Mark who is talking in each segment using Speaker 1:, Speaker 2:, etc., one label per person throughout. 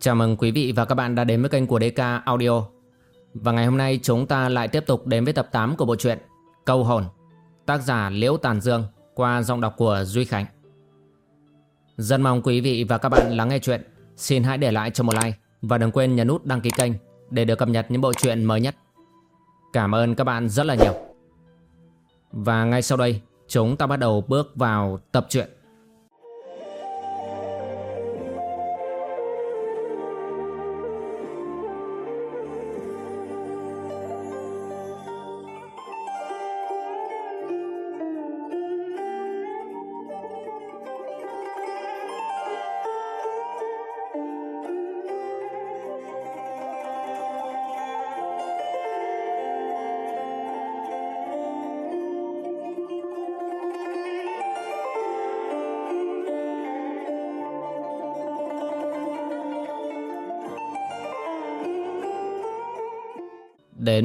Speaker 1: Chào mừng quý vị và các bạn đã đến với kênh của DK Audio. Và ngày hôm nay chúng ta lại tiếp tục đến với tập 8 của bộ truyện Câu Hồn, tác giả Liễu Tàn Dương qua giọng đọc của Duy Khánh. Rất mong quý vị và các bạn lắng nghe chuyện. Xin hãy để lại cho một like và đừng quên nhấn nút đăng ký kênh để được cập nhật những bộ truyện mới nhất. Cảm ơn các bạn rất là nhiều. Và ngay sau đây, chúng ta bắt đầu bước vào tập truyện.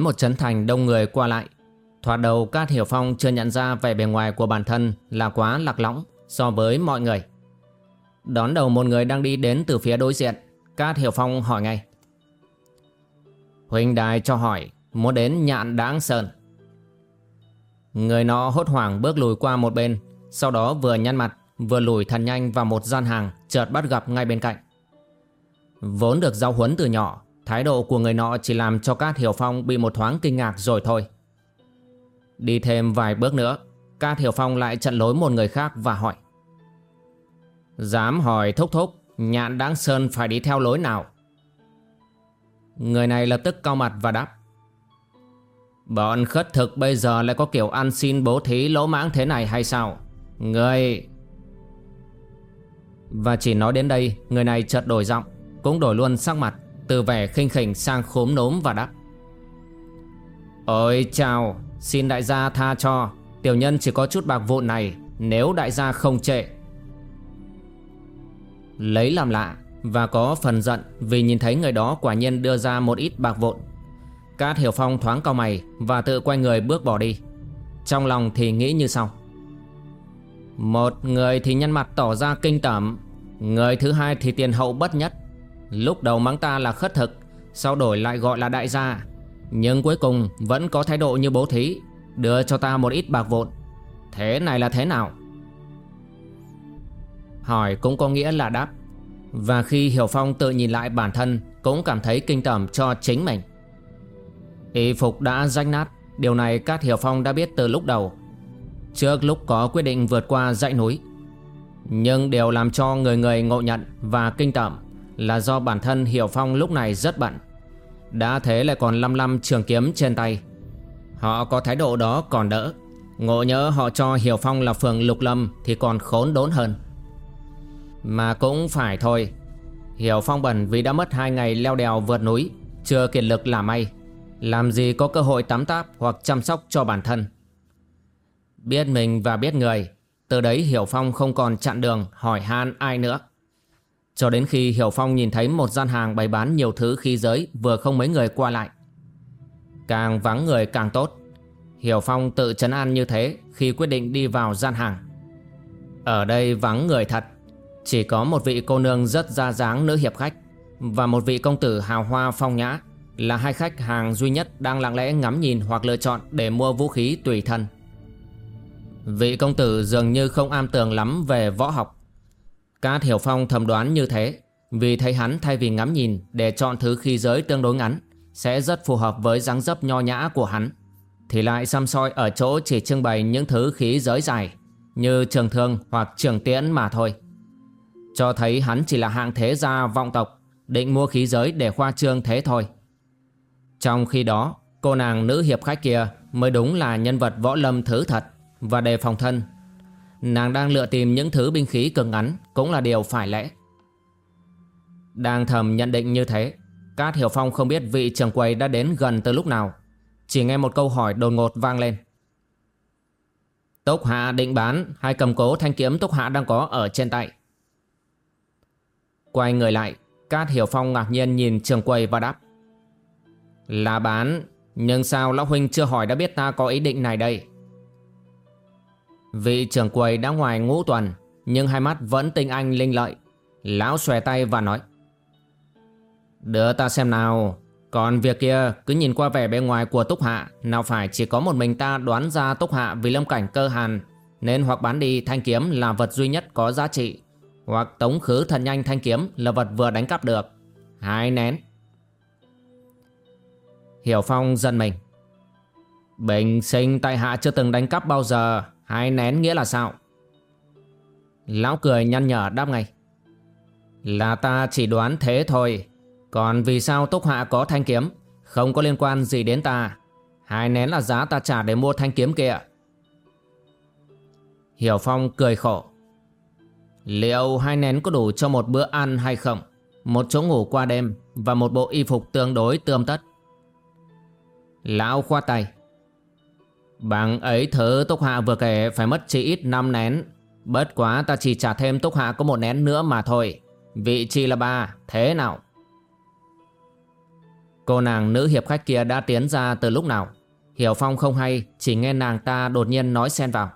Speaker 1: Một trấn thành đông người qua lại Thoạt đầu Cát Hiểu Phong chưa nhận ra vẻ bề ngoài của bản thân là quá lạc lõng so với mọi người. Đón đầu một người đang đi đến từ phía đối diện, Cát Hiểu Phong hỏi ngay. Huỳnh đài cho hỏi, muốn đến nhạn đáng sơn. Người nọ hốt hoảng bước lùi qua một bên, sau đó vừa nhăn mặt, vừa lùi thần nhanh vào một gian hàng, chợt bắt gặp ngay bên cạnh. Vốn được giao huấn từ nhỏ, Thái độ của người nọ chỉ làm cho Cát Hiểu Phong bị một thoáng kinh ngạc rồi thôi. Đi thêm vài bước nữa, Cát Hiểu Phong lại chặn lối một người khác và hỏi. Dám hỏi thúc thúc, nhạn đáng sơn phải đi theo lối nào? Người này lập tức cau mặt và đáp. Bọn khất thực bây giờ lại có kiểu ăn xin bố thí lỗ mãng thế này hay sao? Người... Và chỉ nói đến đây, người này chợt đổi giọng, cũng đổi luôn sắc mặt, từ vẻ khinh khỉnh sang khốm nốm và đáp. Ôi chào, Xin đại gia tha cho. Tiểu nhân chỉ có chút bạc vụn này, Nếu đại gia không trệ. Lấy làm lạ Và có phần giận Vì nhìn thấy người đó quả nhiên đưa ra một ít bạc vụn. Cát Hiểu Phong thoáng cao mày Và tự quay người bước bỏ đi. Trong lòng thì nghĩ như sau. Một người thì nhân mặt tỏ ra kinh tởm, Người thứ hai thì tiền hậu bất nhất. Lúc đầu mắng ta là khất thực, Sau đổi lại gọi là đại gia. Nhưng cuối cùng vẫn có thái độ như bố thí, Đưa cho ta một ít bạc vụn. Thế này là thế nào? Hỏi cũng có nghĩa là đáp. Và khi Hiểu Phong tự nhìn lại bản thân, Cũng cảm thấy kinh tởm cho chính mình. Y phục đã rách nát, Điều này các Hiểu Phong đã biết từ lúc đầu. Trước lúc có quyết định vượt qua dãy núi. Nhưng điều làm cho người người ngộ nhận và kinh tởm là do bản thân Hiểu Phong lúc này rất bận. Đã thế lại còn lăm lăm trường kiếm trên tay. Họ có thái độ đó còn đỡ. Ngộ nhớ họ cho Hiểu Phong là phường Lục Lâm thì còn khốn đốn hơn. Mà cũng phải thôi. Hiểu Phong bẩn vì đã mất hai ngày leo đèo vượt núi, chưa kiệt lực làm may. Làm gì có cơ hội tắm táp hoặc chăm sóc cho bản thân. Biết mình và biết người, từ đấy Hiểu Phong không còn chặn đường hỏi han ai nữa. Cho đến khi Hiểu Phong nhìn thấy một gian hàng bày bán nhiều thứ khí giới vừa không mấy người qua lại. Càng vắng người càng tốt. Hiểu Phong tự chấn an như thế khi quyết định đi vào gian hàng. Ở đây vắng người thật. Chỉ có một vị cô nương rất ra dáng nữ hiệp khách và một vị công tử hào hoa phong nhã là hai khách hàng duy nhất đang lặng lẽ ngắm nhìn hoặc lựa chọn để mua vũ khí tùy thân. Vị công tử dường như không am tường lắm về võ học Cát Hiểu Phong thầm đoán như thế, Vì thấy hắn thay vì ngắm nhìn Để chọn thứ khí giới tương đối ngắn, Sẽ rất phù hợp với dáng dấp nho nhã của hắn. Thì lại xăm soi ở chỗ chỉ trưng bày những thứ khí giới dài, Như trường thương hoặc trường tiễn mà thôi. Cho thấy hắn chỉ là hạng thế gia vọng tộc, Định mua khí giới để khoa trương thế thôi. Trong khi đó, Cô nàng nữ hiệp khách kia Mới đúng là nhân vật võ lâm thứ thật Và đề phòng thân. Nàng đang lựa tìm những thứ binh khí cường ngắn Cũng là điều phải lẽ. Đang thầm nhận định như thế, Cát Hiểu Phong không biết vị trưởng quầy đã đến gần từ lúc nào. Chỉ nghe một câu hỏi đột ngột vang lên. Túc Hạ định bán hay cầm cố thanh kiếm Túc Hạ đang có ở trên tay? Quay người lại, Cát Hiểu Phong ngạc nhiên nhìn trường quầy và đáp. Là bán, Nhưng sao Lão Huynh chưa hỏi đã biết ta có ý định này đây? Vị trưởng quầy đã ngoài ngũ tuần, Nhưng hai mắt vẫn tinh anh linh lợi. Lão xòe tay và nói, Đưa ta xem nào, Còn việc kia cứ nhìn qua vẻ bề ngoài của Túc Hạ, Nào phải chỉ có một mình ta đoán ra Túc Hạ vì lâm cảnh cơ hàn, Nên hoặc bán đi thanh kiếm là vật duy nhất có giá trị, Hoặc tống khứ thần nhanh thanh kiếm là vật vừa đánh cắp được. Hai nén. Hiểu Phong giận mình, Bình sinh tại hạ chưa từng đánh cắp bao giờ Hai nén nghĩa là sao? Lão cười nhăn nhở đáp ngay. Là ta chỉ đoán thế thôi. Còn vì sao Túc Hạ có thanh kiếm? Không có liên quan gì đến ta. Hai nén là giá ta trả để mua thanh kiếm kia. Hiểu Phong cười khổ. Liệu hai nén có đủ cho một bữa ăn hay không? Một chỗ ngủ qua đêm Và một bộ y phục tương đối tươm tất. Lão khoa tay. Bằng ấy thứ Túc Hạ vừa kể phải mất chỉ ít 5 nén. Bất quá, ta chỉ trả thêm Túc Hạ có một nén nữa mà thôi. Vị chi là ba, Thế nào? Cô nàng nữ hiệp khách kia đã tiến ra từ lúc nào? Hiểu Phong không hay, Chỉ nghe nàng ta đột nhiên nói xen vào.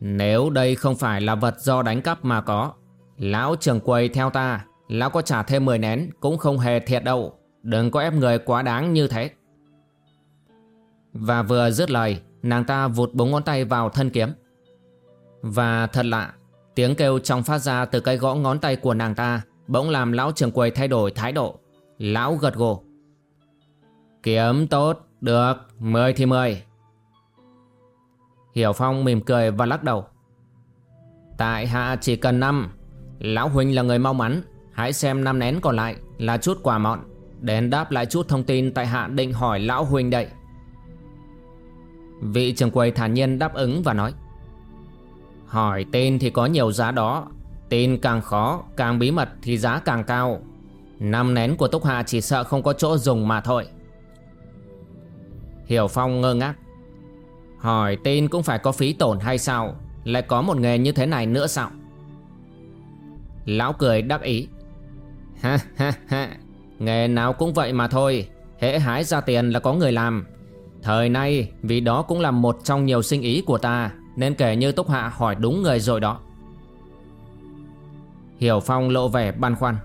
Speaker 1: Nếu đây không phải là vật do đánh cắp mà có, Lão trường quầy theo ta, Lão có trả thêm 10 nén Cũng không hề thiệt đâu. Đừng có ép người quá đáng như thế. Và vừa dứt lời Nàng ta vụt bốn ngón tay vào thân kiếm và thật lạ, tiếng kêu trong phát ra từ cái gõ ngón tay của nàng ta bỗng làm lão trường quầy thay đổi thái độ. Lão gật gù. Kiếm tốt, được, mười thì mười. Hiểu Phong mỉm cười và lắc đầu. Tại hạ chỉ cần năm. Lão Huynh là người mau mắn, hãy xem năm nén còn lại là chút quà mọn. Đến đáp lại chút thông tin tại hạ định hỏi Lão Huynh đây. Vị trưởng quầy thản nhiên đáp ứng và nói. Hỏi tên thì có nhiều giá đó. Tên càng khó, càng bí mật thì giá càng cao. Năm nén của Túc Hạ chỉ sợ không có chỗ dùng mà thôi. Hiểu Phong ngơ ngác, Hỏi tên cũng phải có phí tổn hay sao? Lại có một nghề như thế này nữa sao? Lão cười đắc ý, Ha ha ha, Nghề nào cũng vậy mà thôi. Hễ hái ra tiền là có người làm. Thời nay, vì đó cũng là một trong nhiều sinh ý của ta, nên kể như Túc Hạ hỏi đúng người rồi đó. Hiểu Phong lộ vẻ băn khoăn.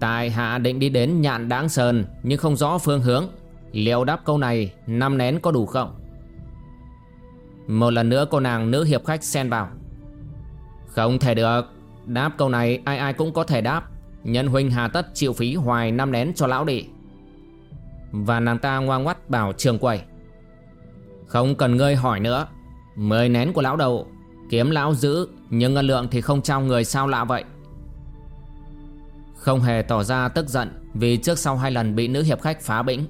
Speaker 1: Tài hạ định đi đến nhạn đáng sơn, Nhưng không rõ phương hướng. Liệu đáp câu này, năm nén có đủ không? Một lần nữa cô nàng nữ hiệp khách xen vào. Không thể được. Đáp câu này, ai ai cũng có thể đáp. Nhân huynh hà tất chịu phí hoài năm nén cho lão đệ. Và nàng ta ngoan ngoắt bảo trường quầy. Không cần ngươi hỏi nữa Mười nén của lão đầu, Kiếm lão giữ, Nhưng ngân lượng thì không trao người sao lạ vậy? Không hề tỏ ra tức giận Vì trước sau hai lần bị nữ hiệp khách phá bĩnh,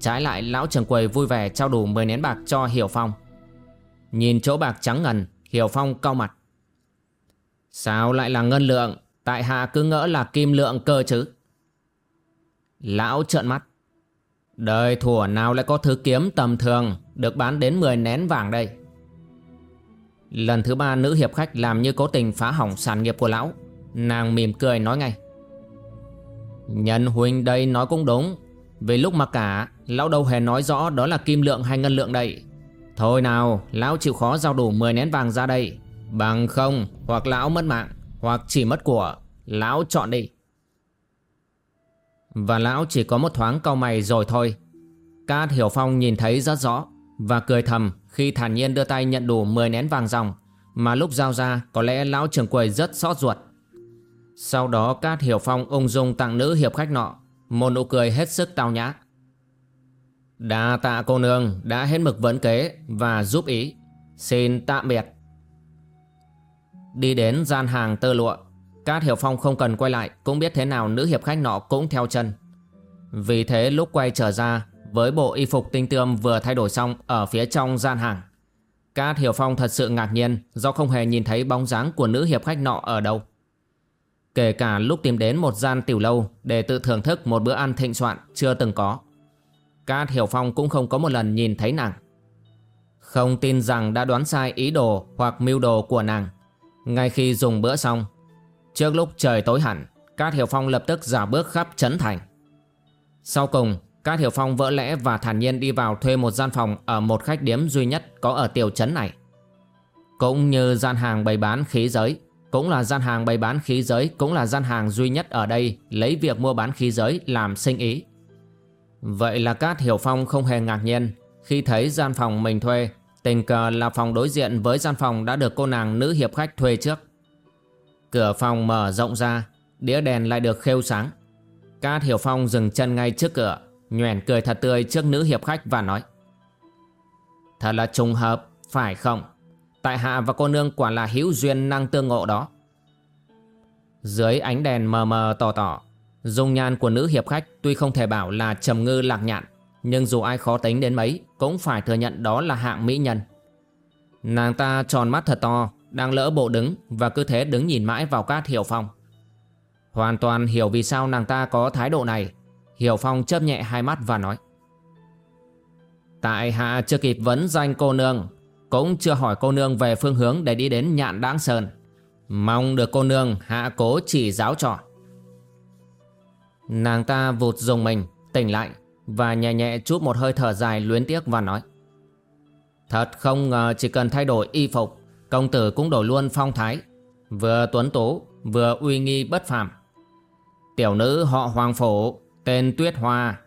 Speaker 1: Trái lại lão trường quầy vui vẻ trao đủ 10 nén bạc cho Hiểu Phong. Nhìn chỗ bạc trắng ngần, Hiểu Phong cau mặt. Sao lại là ngân lượng? Tại hạ cứ ngỡ là kim lượng cơ chứ? Lão trợn mắt. Đời thủa nào lại có thứ kiếm tầm thường, Được bán đến 10 nén vàng đây? Lần thứ ba, nữ hiệp khách làm như cố tình phá hỏng sản nghiệp của lão. Nàng mỉm cười nói ngay. Nhân huynh đây nói cũng đúng. Vì lúc mà cả, Lão đâu hề nói rõ đó là kim lượng hay ngân lượng đây. Thôi nào, Lão chịu khó giao đủ 10 nén vàng ra đây. Bằng không, Hoặc lão mất mạng, Hoặc chỉ mất của, Lão chọn đi. Và lão chỉ có một thoáng cau mày rồi thôi. Cát Hiểu Phong nhìn thấy rất rõ Và cười thầm khi thản nhiên đưa tay nhận đủ 10 nén vàng dòng Mà lúc giao ra có lẽ lão trưởng quầy rất xót ruột. Sau đó Cát Hiểu Phong ung dung tặng nữ hiệp khách nọ Một nụ cười hết sức tao nhã. Đa tạ cô nương đã hết mực vấn kế và giúp ý. Xin tạm biệt. Đi đến gian hàng tơ lụa. Cát Hiểu Phong không cần quay lại Cũng biết thế nào nữ hiệp khách nọ cũng theo chân Vì thế lúc quay trở ra với bộ y phục tinh tươm vừa thay đổi xong ở phía trong gian hàng. Cát Hiểu Phong thật sự ngạc nhiên do không hề nhìn thấy bóng dáng của nữ hiệp khách nọ ở đâu. Kể cả lúc tìm đến một gian tiểu lâu để tự thưởng thức một bữa ăn thịnh soạn chưa từng có. Cát Hiểu Phong cũng không có một lần nhìn thấy nàng. Không tin rằng đã đoán sai ý đồ hoặc mưu đồ của nàng. Ngay khi dùng bữa xong, trước lúc trời tối hẳn, Cát Hiểu Phong lập tức giả bước khắp trấn thành. Sau cùng, Cát Hiểu Phong vỡ lẽ và thản nhiên đi vào thuê một gian phòng ở một khách điếm duy nhất có ở tiểu trấn này. Cũng như gian hàng bày bán khí giới, cũng là gian hàng bày bán khí giới cũng là gian hàng duy nhất ở đây lấy việc mua bán khí giới làm sinh ý. Vậy là Cát Hiểu Phong không hề ngạc nhiên khi thấy gian phòng mình thuê tình cờ là phòng đối diện với gian phòng đã được cô nàng nữ hiệp khách thuê trước. Cửa phòng mở rộng ra, đĩa đèn lại được khêu sáng. Cát Hiểu Phong dừng chân ngay trước cửa, nhoẻn cười thật tươi trước nữ hiệp khách và nói. Thật là trùng hợp, phải không? Tại hạ và cô nương quả là hữu duyên năng tương ngộ đó. Dưới ánh đèn mờ mờ tỏ tỏ, dung nhan của nữ hiệp khách tuy không thể bảo là trầm ngư lạc nhạn, nhưng dù ai khó tính đến mấy cũng phải thừa nhận đó là hạng mỹ nhân. Nàng ta tròn mắt thật to, đang lỡ bộ đứng và cứ thế đứng nhìn mãi vào Cát Hiểu Phong. Hoàn toàn hiểu vì sao nàng ta có thái độ này. Hiểu Phong chớp nhẹ hai mắt và nói. Tại hạ chưa kịp vấn danh cô nương, cũng chưa hỏi cô nương về phương hướng để đi đến nhạn đáng sơn. Mong được cô nương hạ cố chỉ giáo trò. Nàng ta vụt dùng mình, tỉnh lại và nhẹ nhẹ chút một hơi thở dài luyến tiếc và nói. Thật không ngờ chỉ cần thay đổi y phục Công tử cũng đổi luôn phong thái. Vừa tuấn tú, Vừa uy nghi bất phàm. Tiểu nữ họ Hoàng Phổ, Tên Tuyết Hoa.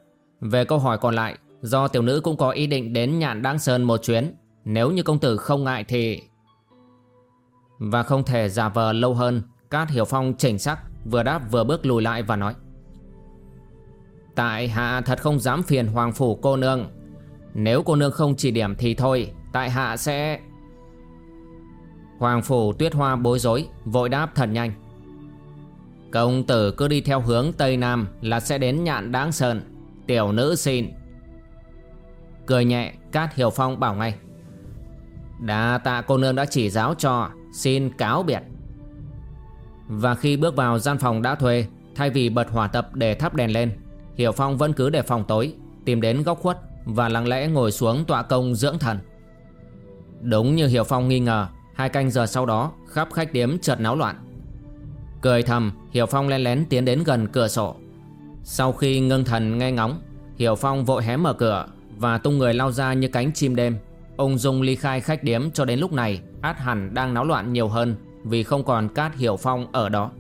Speaker 1: Về câu hỏi còn lại, Do tiểu nữ cũng có ý định đến nhạn Đăng Sơn một chuyến, Nếu như công tử không ngại thì Và không thể giả vờ lâu hơn, Cát Hiểu Phong chỉnh sắc, Vừa đáp vừa bước lùi lại và nói. Tại hạ thật không dám phiền Hoàng Phủ cô nương. Nếu cô nương không chỉ điểm thì thôi, Tại hạ sẽ Hoàng Phủ Tuyết Hoa bối rối, Vội đáp thật nhanh. Công tử cứ đi theo hướng Tây Nam Là sẽ đến nhạn đáng sơn. Tiểu nữ xin. Cười nhẹ, Cát Hiểu Phong bảo ngay. Đà tạ cô nương đã chỉ giáo cho, Xin cáo biệt. Và khi bước vào gian phòng đã thuê, Thay vì bật hỏa tập để thắp đèn lên, Hiểu Phong vẫn cứ để phòng tối, Tìm đến góc khuất Và lặng lẽ ngồi xuống tọa công dưỡng thần. Đúng như Hiểu Phong nghi ngờ Hai canh giờ sau đó, khắp khách điếm chợt náo loạn. Cười thầm, Hiểu Phong len lén tiến đến gần cửa sổ. Sau khi ngưng thần nghe ngóng, Hiểu Phong vội hé mở cửa Và tung người lao ra như cánh chim đêm. Ông dung ly khai khách điếm cho đến lúc này, Át hẳn đang náo loạn nhiều hơn Vì không còn cát Hiểu Phong ở đó.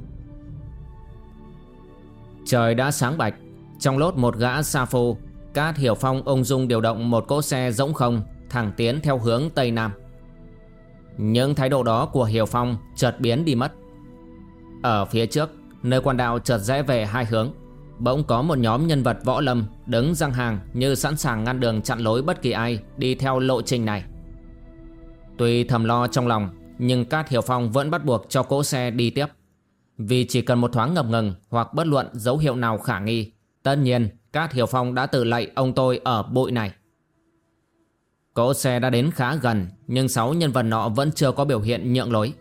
Speaker 1: Trời đã sáng bạch, Trong lốt một gã sa phu, Cát Hiểu Phong, ông dung điều động một cỗ xe rỗng không Thẳng tiến theo hướng Tây Nam những thái độ đó của Hiểu Phong chợt biến đi mất. Ở phía trước, Nơi quan đạo chợt rẽ về hai hướng, Bỗng có một nhóm nhân vật võ lâm Đứng răng hàng như sẵn sàng ngăn đường chặn lối bất kỳ ai Đi theo lộ trình này. Tuy thầm lo trong lòng, Nhưng Cát Hiểu Phong vẫn bắt buộc cho cỗ xe đi tiếp. Vì chỉ cần một thoáng ngập ngừng Hoặc bất luận dấu hiệu nào khả nghi, Tất nhiên Cát Hiểu Phong đã tự lạy ông tôi ở bụi này. Cỗ xe đã đến khá gần, Nhưng sáu nhân vật nọ vẫn chưa có biểu hiện nhượng lối.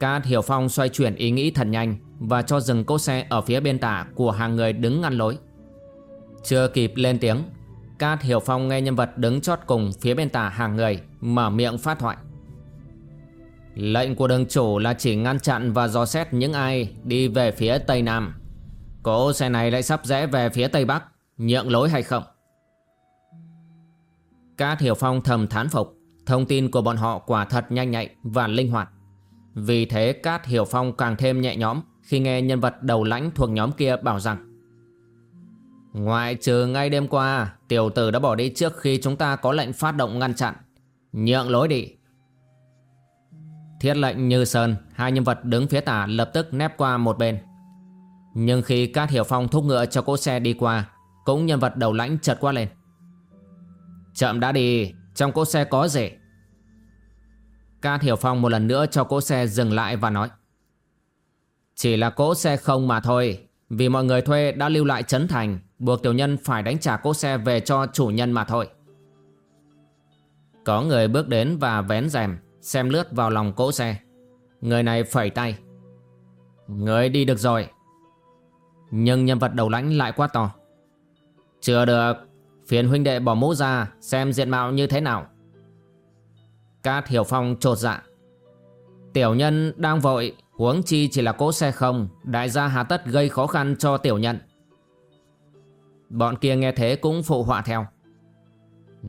Speaker 1: Cát Hiểu Phong xoay chuyển ý nghĩ thật nhanh Và cho dừng cỗ xe ở phía bên tả Của hàng người đứng ngăn lối. Chưa kịp lên tiếng, Cát Hiểu Phong nghe nhân vật đứng chót cùng Phía bên tả hàng người, Mở miệng phát thoại. Lệnh của đường chủ là chỉ ngăn chặn Và dò xét những ai đi về phía Tây Nam. Cỗ xe này lại sắp rẽ về phía Tây Bắc, Nhượng lối hay không? Cát Hiểu Phong thầm thán phục. Thông tin của bọn họ quả thật nhanh nhạy và linh hoạt. Vì thế Cát Hiểu Phong càng thêm nhẹ nhõm Khi nghe nhân vật đầu lãnh thuộc nhóm kia bảo rằng, Ngoại trừ ngay đêm qua, Tiểu tử đã bỏ đi trước khi chúng ta có lệnh phát động ngăn chặn. Nhượng lối đi. Thiết lệnh như sơn, Hai nhân vật đứng phía tả lập tức nép qua một bên. Nhưng khi Cát Hiểu Phong thúc ngựa cho cỗ xe đi qua, Cũng nhân vật đầu lãnh chợt qua lên Chậm đã đi, Trong cỗ xe có gì Ca Hiểu Phong một lần nữa cho cỗ xe dừng lại và nói, Chỉ là cỗ xe không mà thôi, Vì mọi người thuê đã lưu lại Trấn Thành, Buộc tiểu nhân phải đánh trả cỗ xe về cho chủ nhân mà thôi. Có người bước đến và vén rèm, Xem lướt vào lòng cỗ xe. Người này phẩy tay, Người đi được rồi. Nhưng nhân vật đầu lãnh lại quá to, Chưa được Phiền huynh đệ bỏ mũ ra, Xem diện mạo như thế nào. Cát Hiểu Phong trột dạ. Tiểu nhân đang vội, Huống chi chỉ là cỗ xe không, Đại gia hà tất gây khó khăn cho tiểu nhân. Bọn kia nghe thế cũng phụ họa theo.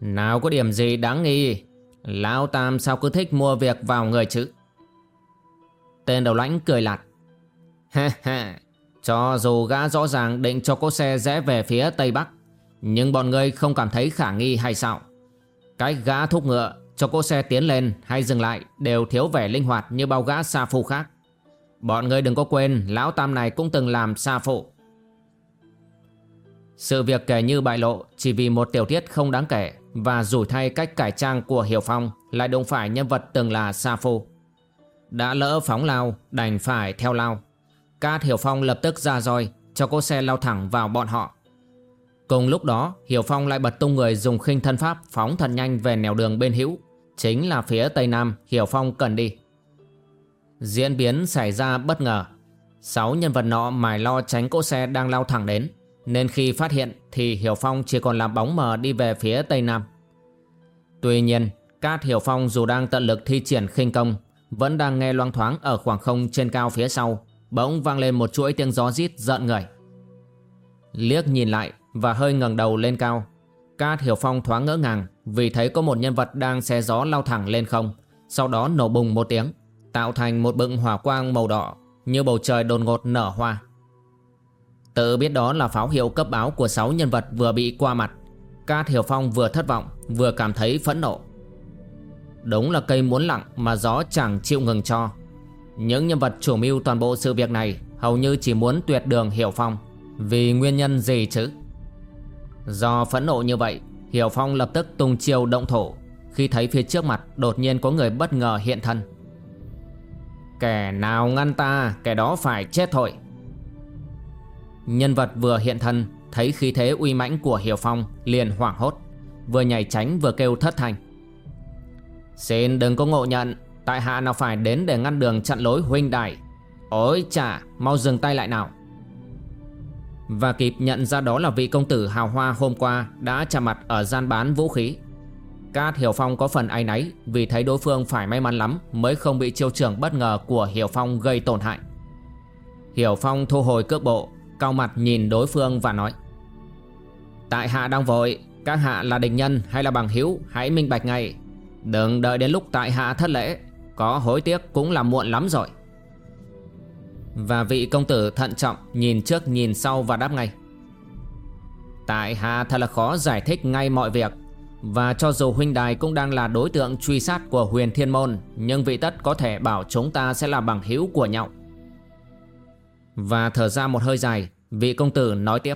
Speaker 1: Nào có điểm gì đáng nghi, Lão Tam sao cứ thích mua việc vào người chứ? Tên đầu lãnh cười lạt. Ha ha Cho dù gã rõ ràng định cho cỗ xe rẽ về phía tây bắc nhưng bọn ngươi không cảm thấy khả nghi hay sao? Cái gã thúc ngựa Cho cỗ xe tiến lên hay dừng lại Đều thiếu vẻ linh hoạt như bao gã xa phu khác. Bọn ngươi đừng có quên, Lão Tam này cũng từng làm xa phụ Sự việc kể như bại lộ Chỉ vì một tiểu tiết không đáng kể Và rủi thay cách cải trang của Hiểu Phong Lại đụng phải nhân vật từng là xa phu. Đã lỡ phóng lao, Đành phải theo lao. Cát Hiểu Phong lập tức ra roi Cho cỗ xe lao thẳng vào bọn họ. Cùng lúc đó, Hiểu Phong lại bật tung người dùng khinh thân pháp Phóng thật nhanh về nẻo đường bên hữu. Chính là phía tây nam, Hiểu Phong cần đi. Diễn biến xảy ra bất ngờ. Sáu nhân vật nọ mải lo tránh cỗ xe đang lao thẳng đến, Nên khi phát hiện thì Hiểu Phong chỉ còn làm bóng mờ đi về phía tây nam. Tuy nhiên, Cát Hiểu Phong dù đang tận lực thi triển khinh công, Vẫn đang nghe loang thoáng ở khoảng không trên cao phía sau, Bỗng vang lên một chuỗi tiếng gió rít giận người. Liếc nhìn lại và hơi ngẩng đầu lên cao. Cát Hiểu Phong thoáng ngỡ ngàng Vì thấy có một nhân vật đang xe gió lao thẳng lên không. Sau đó nổ bùng một tiếng, Tạo thành một bựng hỏa quang màu đỏ Như bầu trời đột ngột nở hoa. Tự biết đó là pháo hiệu cấp báo của sáu nhân vật vừa bị qua mặt. Cát Hiểu Phong vừa thất vọng, Vừa cảm thấy phẫn nộ. Đúng là cây muốn lặng mà gió chẳng chịu ngừng cho. Những nhân vật chủ mưu toàn bộ sự việc này Hầu như chỉ muốn tuyệt đường Hiểu Phong. Vì nguyên nhân gì chứ? Do phẫn nộ như vậy, Hiểu Phong lập tức tung chiêu động thổ Khi thấy phía trước mặt, đột nhiên có người bất ngờ hiện thân. Kẻ nào ngăn ta, Kẻ đó phải chết thôi. Nhân vật vừa hiện thân, Thấy khí thế uy mãnh của Hiểu Phong Liền hoảng hốt, Vừa nhảy tránh vừa kêu thất thành Xin đừng có ngộ nhận, Tại hạ nào phải đến để ngăn đường chặn lối huynh đại. Ôi chà, Mau dừng tay lại nào. Và kịp nhận ra đó là vị công tử hào hoa hôm qua Đã chạm mặt ở gian bán vũ khí Cát Hiểu Phong có phần áy náy vì thấy đối phương phải may mắn lắm mới không bị chiêu trưởng bất ngờ của Hiểu Phong gây tổn hại. Hiểu Phong thu hồi cước bộ, cao mặt nhìn đối phương và nói Tại hạ đang vội, các hạ là địch nhân hay là bằng hữu hãy minh bạch ngay. Đừng đợi đến lúc tại hạ thất lễ, có hối tiếc cũng là muộn lắm rồi. Và vị công tử thận trọng nhìn trước nhìn sau và đáp ngay. Tại hạ thật là khó giải thích ngay mọi việc. Và cho dù huynh đài cũng đang là đối tượng truy sát của huyền thiên môn Nhưng vị tất có thể bảo chúng ta sẽ là bằng hữu của nhau. Và thở ra một hơi dài Vị công tử nói tiếp.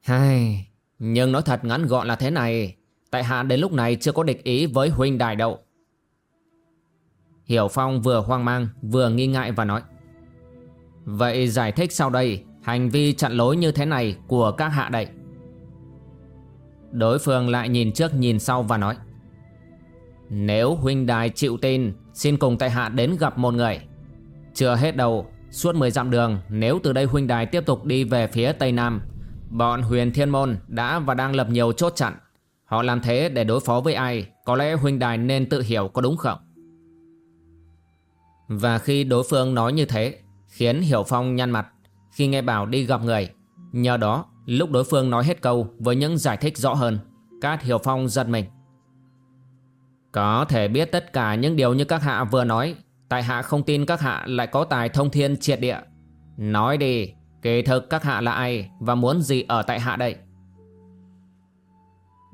Speaker 1: Hai, nhưng nói thật ngắn gọn là thế này. Tại hạ đến lúc này chưa có địch ý với huynh đài đâu. Hiểu Phong vừa hoang mang vừa nghi ngại và nói. Vậy giải thích sau đây, Hành vi chặn lối như thế này của các hạ đây Đối phương lại nhìn trước nhìn sau và nói, Nếu huynh đài chịu tin, Xin cùng tại hạ đến gặp một người. Chưa hết đâu Suốt 10 dặm đường, Nếu từ đây huynh đài tiếp tục đi về phía tây nam, Bọn huyền thiên môn đã và đang lập nhiều chốt chặn. Họ làm thế để đối phó với ai, Có lẽ huynh đài nên tự hiểu có đúng không? Và khi đối phương nói như thế Khiến Hiểu Phong nhăn mặt Khi nghe bảo đi gặp người Nhờ đó Lúc đối phương nói hết câu với những giải thích rõ hơn, Cát Hiểu Phong giật mình. Có thể biết tất cả những điều như các hạ vừa nói, tại hạ không tin các hạ lại có tài thông thiên triệt địa. Nói đi, kỳ thực các hạ là ai và muốn gì ở tại hạ đây?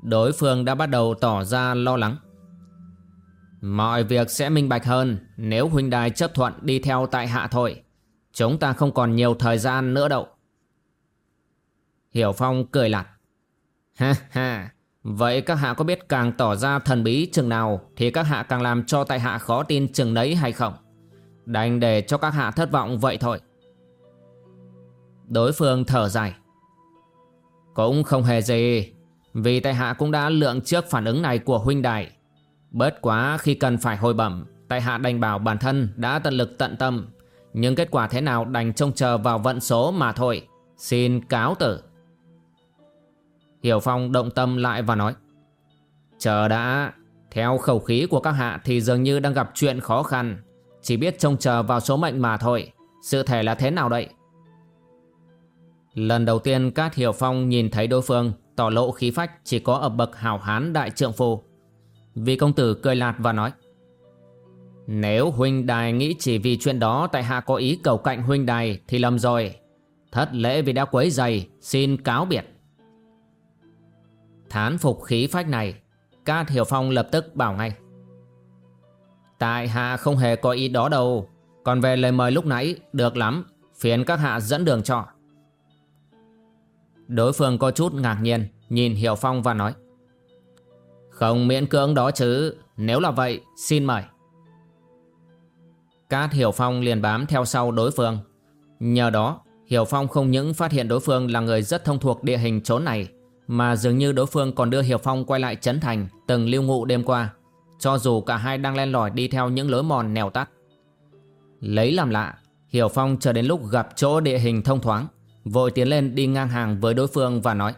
Speaker 1: Đối phương đã bắt đầu tỏ ra lo lắng. Mọi việc sẽ minh bạch hơn nếu huynh đài chấp thuận đi theo tại hạ thôi. Chúng ta không còn nhiều thời gian nữa đâu. Hiểu Phong cười lạt. Ha ha, vậy các hạ có biết càng tỏ ra thần bí chừng nào thì các hạ càng làm cho tại hạ khó tin chừng nấy hay không? Đành để cho các hạ thất vọng vậy thôi. Đối phương thở dài. Cũng không hề gì, vì tại hạ cũng đã lượng trước phản ứng này của huynh đài. Bớt quá khi cần phải hồi bẩm, tại hạ đành bảo bản thân đã tận lực tận tâm, nhưng kết quả thế nào đành trông chờ vào vận số mà thôi. Xin cáo tử. Hiểu Phong động tâm lại và nói, Chờ đã. Theo khẩu khí của các hạ thì dường như đang gặp chuyện khó khăn. Chỉ biết trông chờ vào số mệnh mà thôi. Sự thể là thế nào đây? Lần đầu tiên Cát Hiểu Phong nhìn thấy đối phương, Tỏ lộ khí phách chỉ có ở bậc hào hán đại trượng phu. Vị công tử cười lạt và nói nếu huynh đài nghĩ chỉ vì chuyện đó tại hạ có ý cầu cạnh huynh đài thì lầm rồi. Thất lễ vì đã quấy giày, xin cáo biệt. Thán phục khí phách này, Cát Hiểu Phong lập tức bảo ngay. Tại hạ không hề có ý đó đâu, còn về lời mời lúc nãy, được lắm, phiền các hạ dẫn đường cho. Đối phương có chút ngạc nhiên, nhìn Hiểu Phong và nói. Không miễn cưỡng đó chứ, nếu là vậy, xin mời. Cát Hiểu Phong liền bám theo sau đối phương. Nhờ đó, Hiểu Phong không những phát hiện đối phương là người rất thông thuộc địa hình chốn này, mà dường như đối phương còn đưa Hiểu Phong quay lại Trấn Thành từng lưu ngụ đêm qua, cho dù cả hai đang len lỏi đi theo những lối mòn nèo tắt. Lấy làm lạ, Hiểu Phong chờ đến lúc gặp chỗ địa hình thông thoáng, vội tiến lên đi ngang hàng với đối phương và nói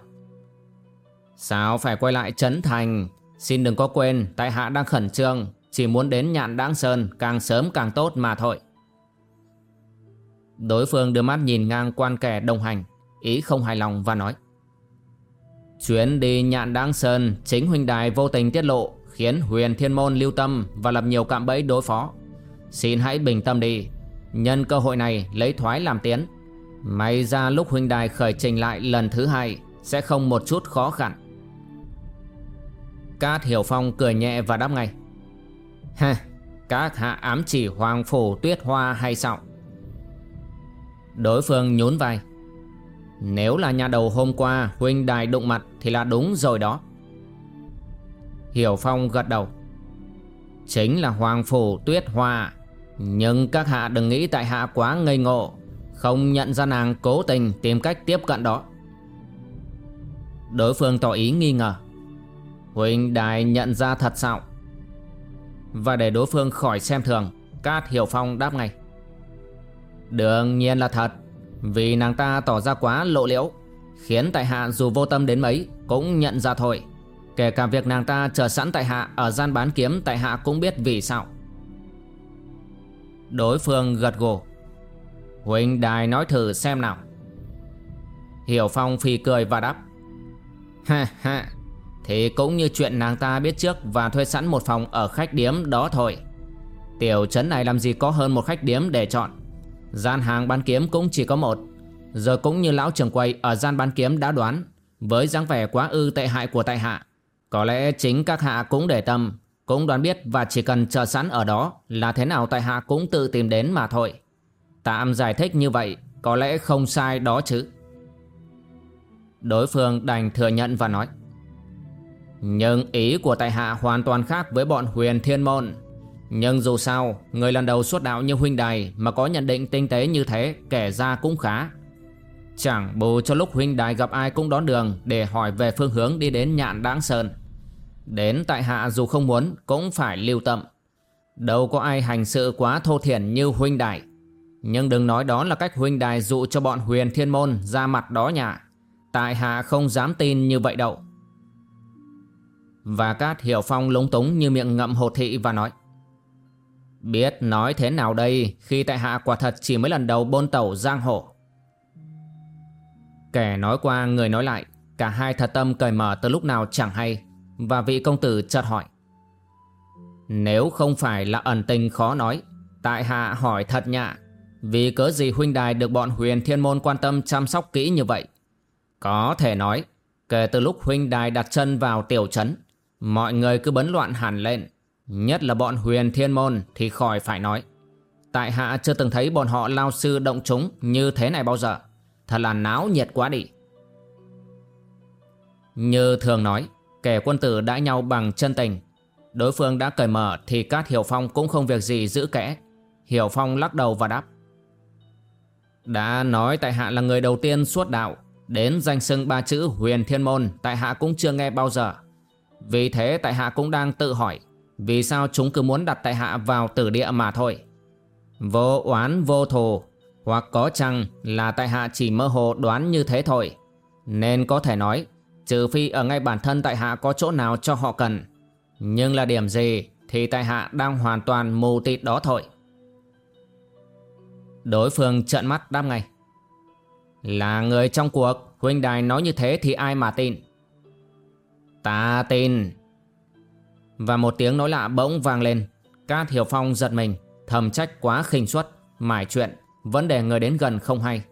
Speaker 1: Sao phải quay lại Trấn Thành? Xin đừng có quên, tại hạ đang khẩn trương, chỉ muốn đến nhạn đáng sơn càng sớm càng tốt mà thôi. Đối phương đưa mắt nhìn ngang quan kẻ đồng hành, ý không hài lòng và nói Chuyến đi nhạn đáng sơn chính huynh đài vô tình tiết lộ khiến huyền thiên môn lưu tâm và lập nhiều cạm bẫy đối phó. Xin hãy bình tâm đi, nhân cơ hội này lấy thoái làm tiến. May ra lúc huynh đài khởi trình lại lần thứ hai sẽ không một chút khó khăn. Cát Hiểu Phong cười nhẹ và đáp ngay. Ha, các hạ ám chỉ Hoàng Phủ Tuyết Hoa hay sao? Đối phương nhún vai. Nếu là nhà đầu hôm qua huynh đài đụng mặt thì là đúng rồi đó. Hiểu Phong gật đầu. Chính là Hoàng Phủ Tuyết Hoa. Nhưng các hạ đừng nghĩ tại hạ quá ngây ngộ. Không nhận ra nàng cố tình tìm cách tiếp cận đó. Đối phương tỏ ý nghi ngờ. Huynh đài nhận ra thật sao? Và để đối phương khỏi xem thường, Cát Hiểu Phong đáp ngay. Đương nhiên là thật, Vì nàng ta tỏ ra quá lộ liễu, Khiến tại hạ dù vô tâm đến mấy Cũng nhận ra thôi. Kể cả việc nàng ta chờ sẵn tại hạ Ở gian bán kiếm, tại hạ cũng biết vì sao. Đối phương gật gù. Huỳnh đài nói thử xem nào. Hiểu Phong phi cười và đáp. Ha ha thì cũng như chuyện nàng ta biết trước Và thuê sẵn một phòng ở khách điếm đó thôi. Tiểu trấn này làm gì có hơn một khách điếm để chọn. Gian hàng bán kiếm cũng chỉ có một. Giờ cũng như lão trưởng quầy ở gian bán kiếm đã đoán, Với dáng vẻ quá ư tệ hại của tại hạ, Có lẽ chính các hạ cũng để tâm, Cũng đoán biết và chỉ cần chờ sẵn ở đó Là thế nào tại hạ cũng tự tìm đến mà thôi. Tạm giải thích như vậy, Có lẽ không sai đó chứ. Đối phương đành thừa nhận và nói nhưng ý của tại hạ hoàn toàn khác với bọn huyền thiên môn. Nhưng dù sao, Người lần đầu xuất đạo như huynh đài Mà có nhận định tinh tế như thế Kể ra cũng khá. Chẳng bù cho lúc huynh đài gặp ai cũng đón đường Để hỏi về phương hướng đi đến nhạn đáng sơn. Đến tại hạ dù không muốn Cũng phải lưu tâm. Đâu có ai hành sự quá thô thiển như huynh đài. Nhưng đừng nói đó là cách huynh đài dụ cho bọn huyền thiên môn ra mặt đó nhà Tại hạ không dám tin như vậy đâu và Cát Hiểu Phong lúng túng như miệng ngậm hồ thị và nói, Biết nói thế nào đây, khi tại hạ quả thật chỉ mới lần đầu bôn tẩu giang hồ. Kẻ nói qua, người nói lại, Cả hai thật tâm cởi mở từ lúc nào chẳng hay, Và vị công tử chợt hỏi, Nếu không phải là ẩn tình khó nói, Tại hạ hỏi thật nhạ, Vì cớ gì huynh đài được bọn huyền thiên môn quan tâm chăm sóc kỹ như vậy? Có thể nói, Kể từ lúc huynh đài đặt chân vào tiểu trấn Mọi người cứ bấn loạn hẳn lên. Nhất là bọn huyền thiên môn Thì khỏi phải nói. Tại hạ chưa từng thấy bọn họ lao sư động chúng Như thế này bao giờ. Thật là náo nhiệt quá đi. Như thường nói, Kẻ quân tử đã nhau bằng chân tình. Đối phương đã cởi mở Thì Cát Hiểu Phong cũng không việc gì giữ kẽ. Hiểu Phong lắc đầu và đáp. Đã nói tại hạ là người đầu tiên suốt đạo. Đến danh xưng ba chữ huyền thiên môn, Tại hạ cũng chưa nghe bao giờ vì thế tại hạ cũng đang tự hỏi, Vì sao chúng cứ muốn đặt tại hạ vào tử địa mà thôi? Vô oán, vô thù, Hoặc có chăng là tại hạ chỉ mơ hồ đoán như thế thôi? Nên có thể nói, Trừ phi ở ngay bản thân tại hạ có chỗ nào cho họ cần. Nhưng là điểm gì Thì tại hạ đang hoàn toàn mù tịt đó thôi. Đối phương trợn mắt đáp ngay. Là người trong cuộc, Huynh đài nói như thế thì ai mà tin? Ta tin. Và một tiếng nói lạ bỗng vang lên. Cát Hiểu Phong giật mình, Thầm trách quá khinh suất Mải chuyện Vẫn để người đến gần không hay.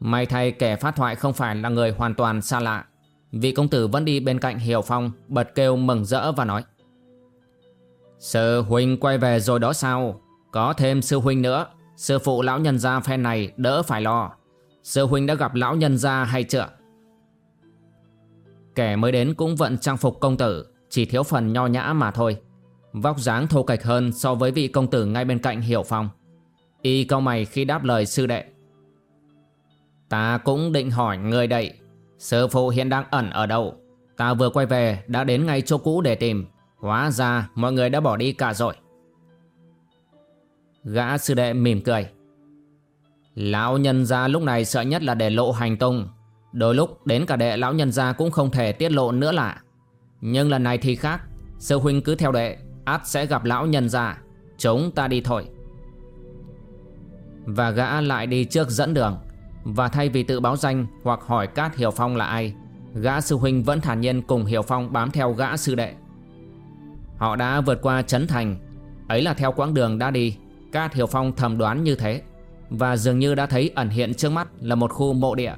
Speaker 1: May thay kẻ phát thoại không phải là người hoàn toàn xa lạ, Vị công tử vẫn đi bên cạnh Hiểu Phong, Bật kêu mừng rỡ và nói. Sư huynh quay về rồi đó sao? Có thêm sư huynh nữa. Sư phụ lão nhân gia phen này đỡ phải lo. Sư huynh đã gặp lão nhân gia hay chưa? Kẻ mới đến cũng vận trang phục công tử, Chỉ thiếu phần nho nhã mà thôi. Vóc dáng thô kệch hơn so với vị công tử ngay bên cạnh Hiểu Phong. Y câu mày khi đáp lời sư đệ. Ta cũng định hỏi người đậy Sư phụ hiện đang ẩn ở đâu? Ta vừa quay về đã đến ngay chỗ cũ để tìm. Hóa ra mọi người đã bỏ đi cả rồi. Gã sư đệ mỉm cười. Lão nhân gia lúc này sợ nhất là để lộ hành tung. Đôi lúc đến cả đệ lão nhân gia cũng không thể tiết lộ nữa lạ Nhưng lần này thì khác, Sư huynh cứ theo đệ, át sẽ gặp lão nhân gia. Chúng ta đi thôi. Và gã lại đi trước dẫn đường. Và thay vì tự báo danh hoặc hỏi Cát Hiểu Phong là ai, Gã sư huynh vẫn thản nhiên cùng Hiểu Phong bám theo gã sư đệ. Họ đã vượt qua Trấn Thành. Ấy là theo quãng đường đã đi, Cát Hiểu Phong thầm đoán như thế. Và dường như đã thấy ẩn hiện trước mắt là một khu mộ địa.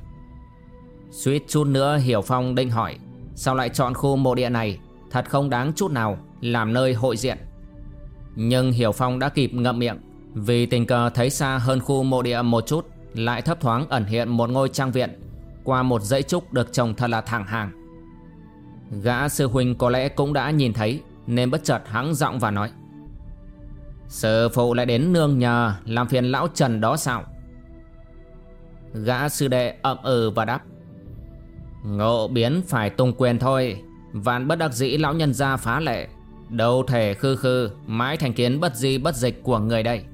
Speaker 1: Suýt chút nữa Hiểu Phong định hỏi, Sao lại chọn khu mộ địa này? Thật không đáng chút nào, Làm nơi hội diện. Nhưng Hiểu Phong đã kịp ngậm miệng, Vì tình cờ thấy xa hơn khu mộ địa một chút, Lại thấp thoáng ẩn hiện một ngôi trang viện, Qua một dãy trúc được trồng thật là thẳng hàng. Gã sư huynh có lẽ cũng đã nhìn thấy, Nên bất chợt hắng giọng và nói, Sư phụ lại đến nương nhờ Làm phiền lão Trần đó sao? Gã sư đệ ậm ừ và đáp Ngộ biến phải tung quyền thôi. Vạn bất đắc dĩ lão nhân gia phá lệ. Đâu thể khư khư, Mãi thành kiến bất di bất dịch của người đây.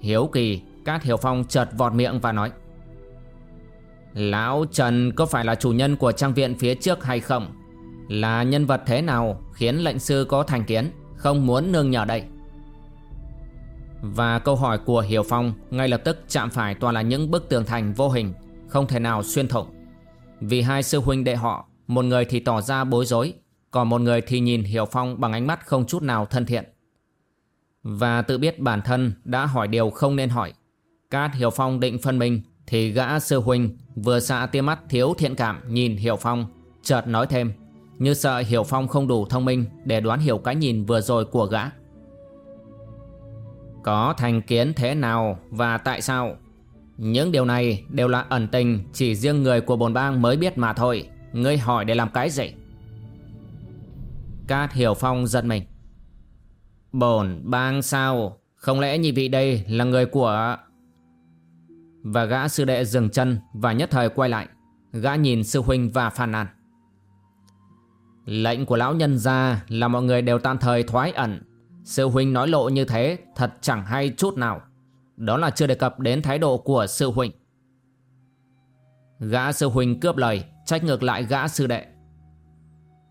Speaker 1: Hiếu kỳ, Cát Hiểu Phong chợt vọt miệng và nói, Lão Trần có phải là chủ nhân của trang viện phía trước hay không? Là nhân vật thế nào Khiến lệnh sư có thành kiến, Không muốn nương nhờ đây? Và câu hỏi của Hiểu Phong Ngay lập tức chạm phải toàn là những bức tường thành vô hình, Không thể nào xuyên thủng vì hai sư huynh đệ họ, Một người thì tỏ ra bối rối, Còn một người thì nhìn Hiểu Phong bằng ánh mắt không chút nào thân thiện. Và tự biết bản thân đã hỏi điều không nên hỏi. Cát Hiểu Phong định phân minh, Thì gã sư huynh vừa xạ tia mắt thiếu thiện cảm nhìn Hiểu Phong, Chợt nói thêm, Như sợ Hiểu Phong không đủ thông minh Để đoán hiểu cái nhìn vừa rồi của gã. Có thành kiến thế nào và tại sao? Những điều này đều là ẩn tình, Chỉ riêng người của bồn bang mới biết mà thôi. Ngươi hỏi để làm cái gì? Cát Hiểu Phong giận mình. Bồn bang sao? Không lẽ nhị vị đây là người của Và gã sư đệ dừng chân Và nhất thời quay lại. Gã nhìn sư huynh và phàn nàn. Lệnh của lão nhân ra Là mọi người đều tạm thời thoái ẩn. Sư huynh nói lộ như thế, Thật chẳng hay chút nào đó là chưa đề cập đến thái độ của sư huynh. Gã sư huynh cướp lời, Trách ngược lại gã sư đệ.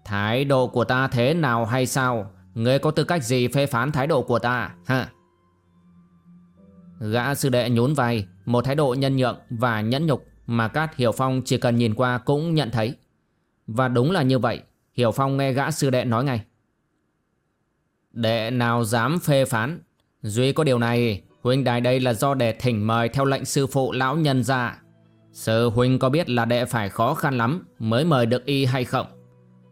Speaker 1: Thái độ của ta thế nào hay sao? Ngươi có tư cách gì phê phán thái độ của ta, ha? Gã sư đệ nhún vai, Một thái độ nhân nhượng và nhẫn nhục Mà Cát Hiểu Phong chỉ cần nhìn qua cũng nhận thấy. Và đúng là như vậy, Hiểu Phong nghe gã sư đệ nói ngay. Đệ nào dám phê phán? Duy có điều này Huynh đài đây là do đệ thỉnh mời theo lệnh sư phụ lão nhân ra Sư huynh có biết là đệ phải khó khăn lắm Mới mời được y hay không?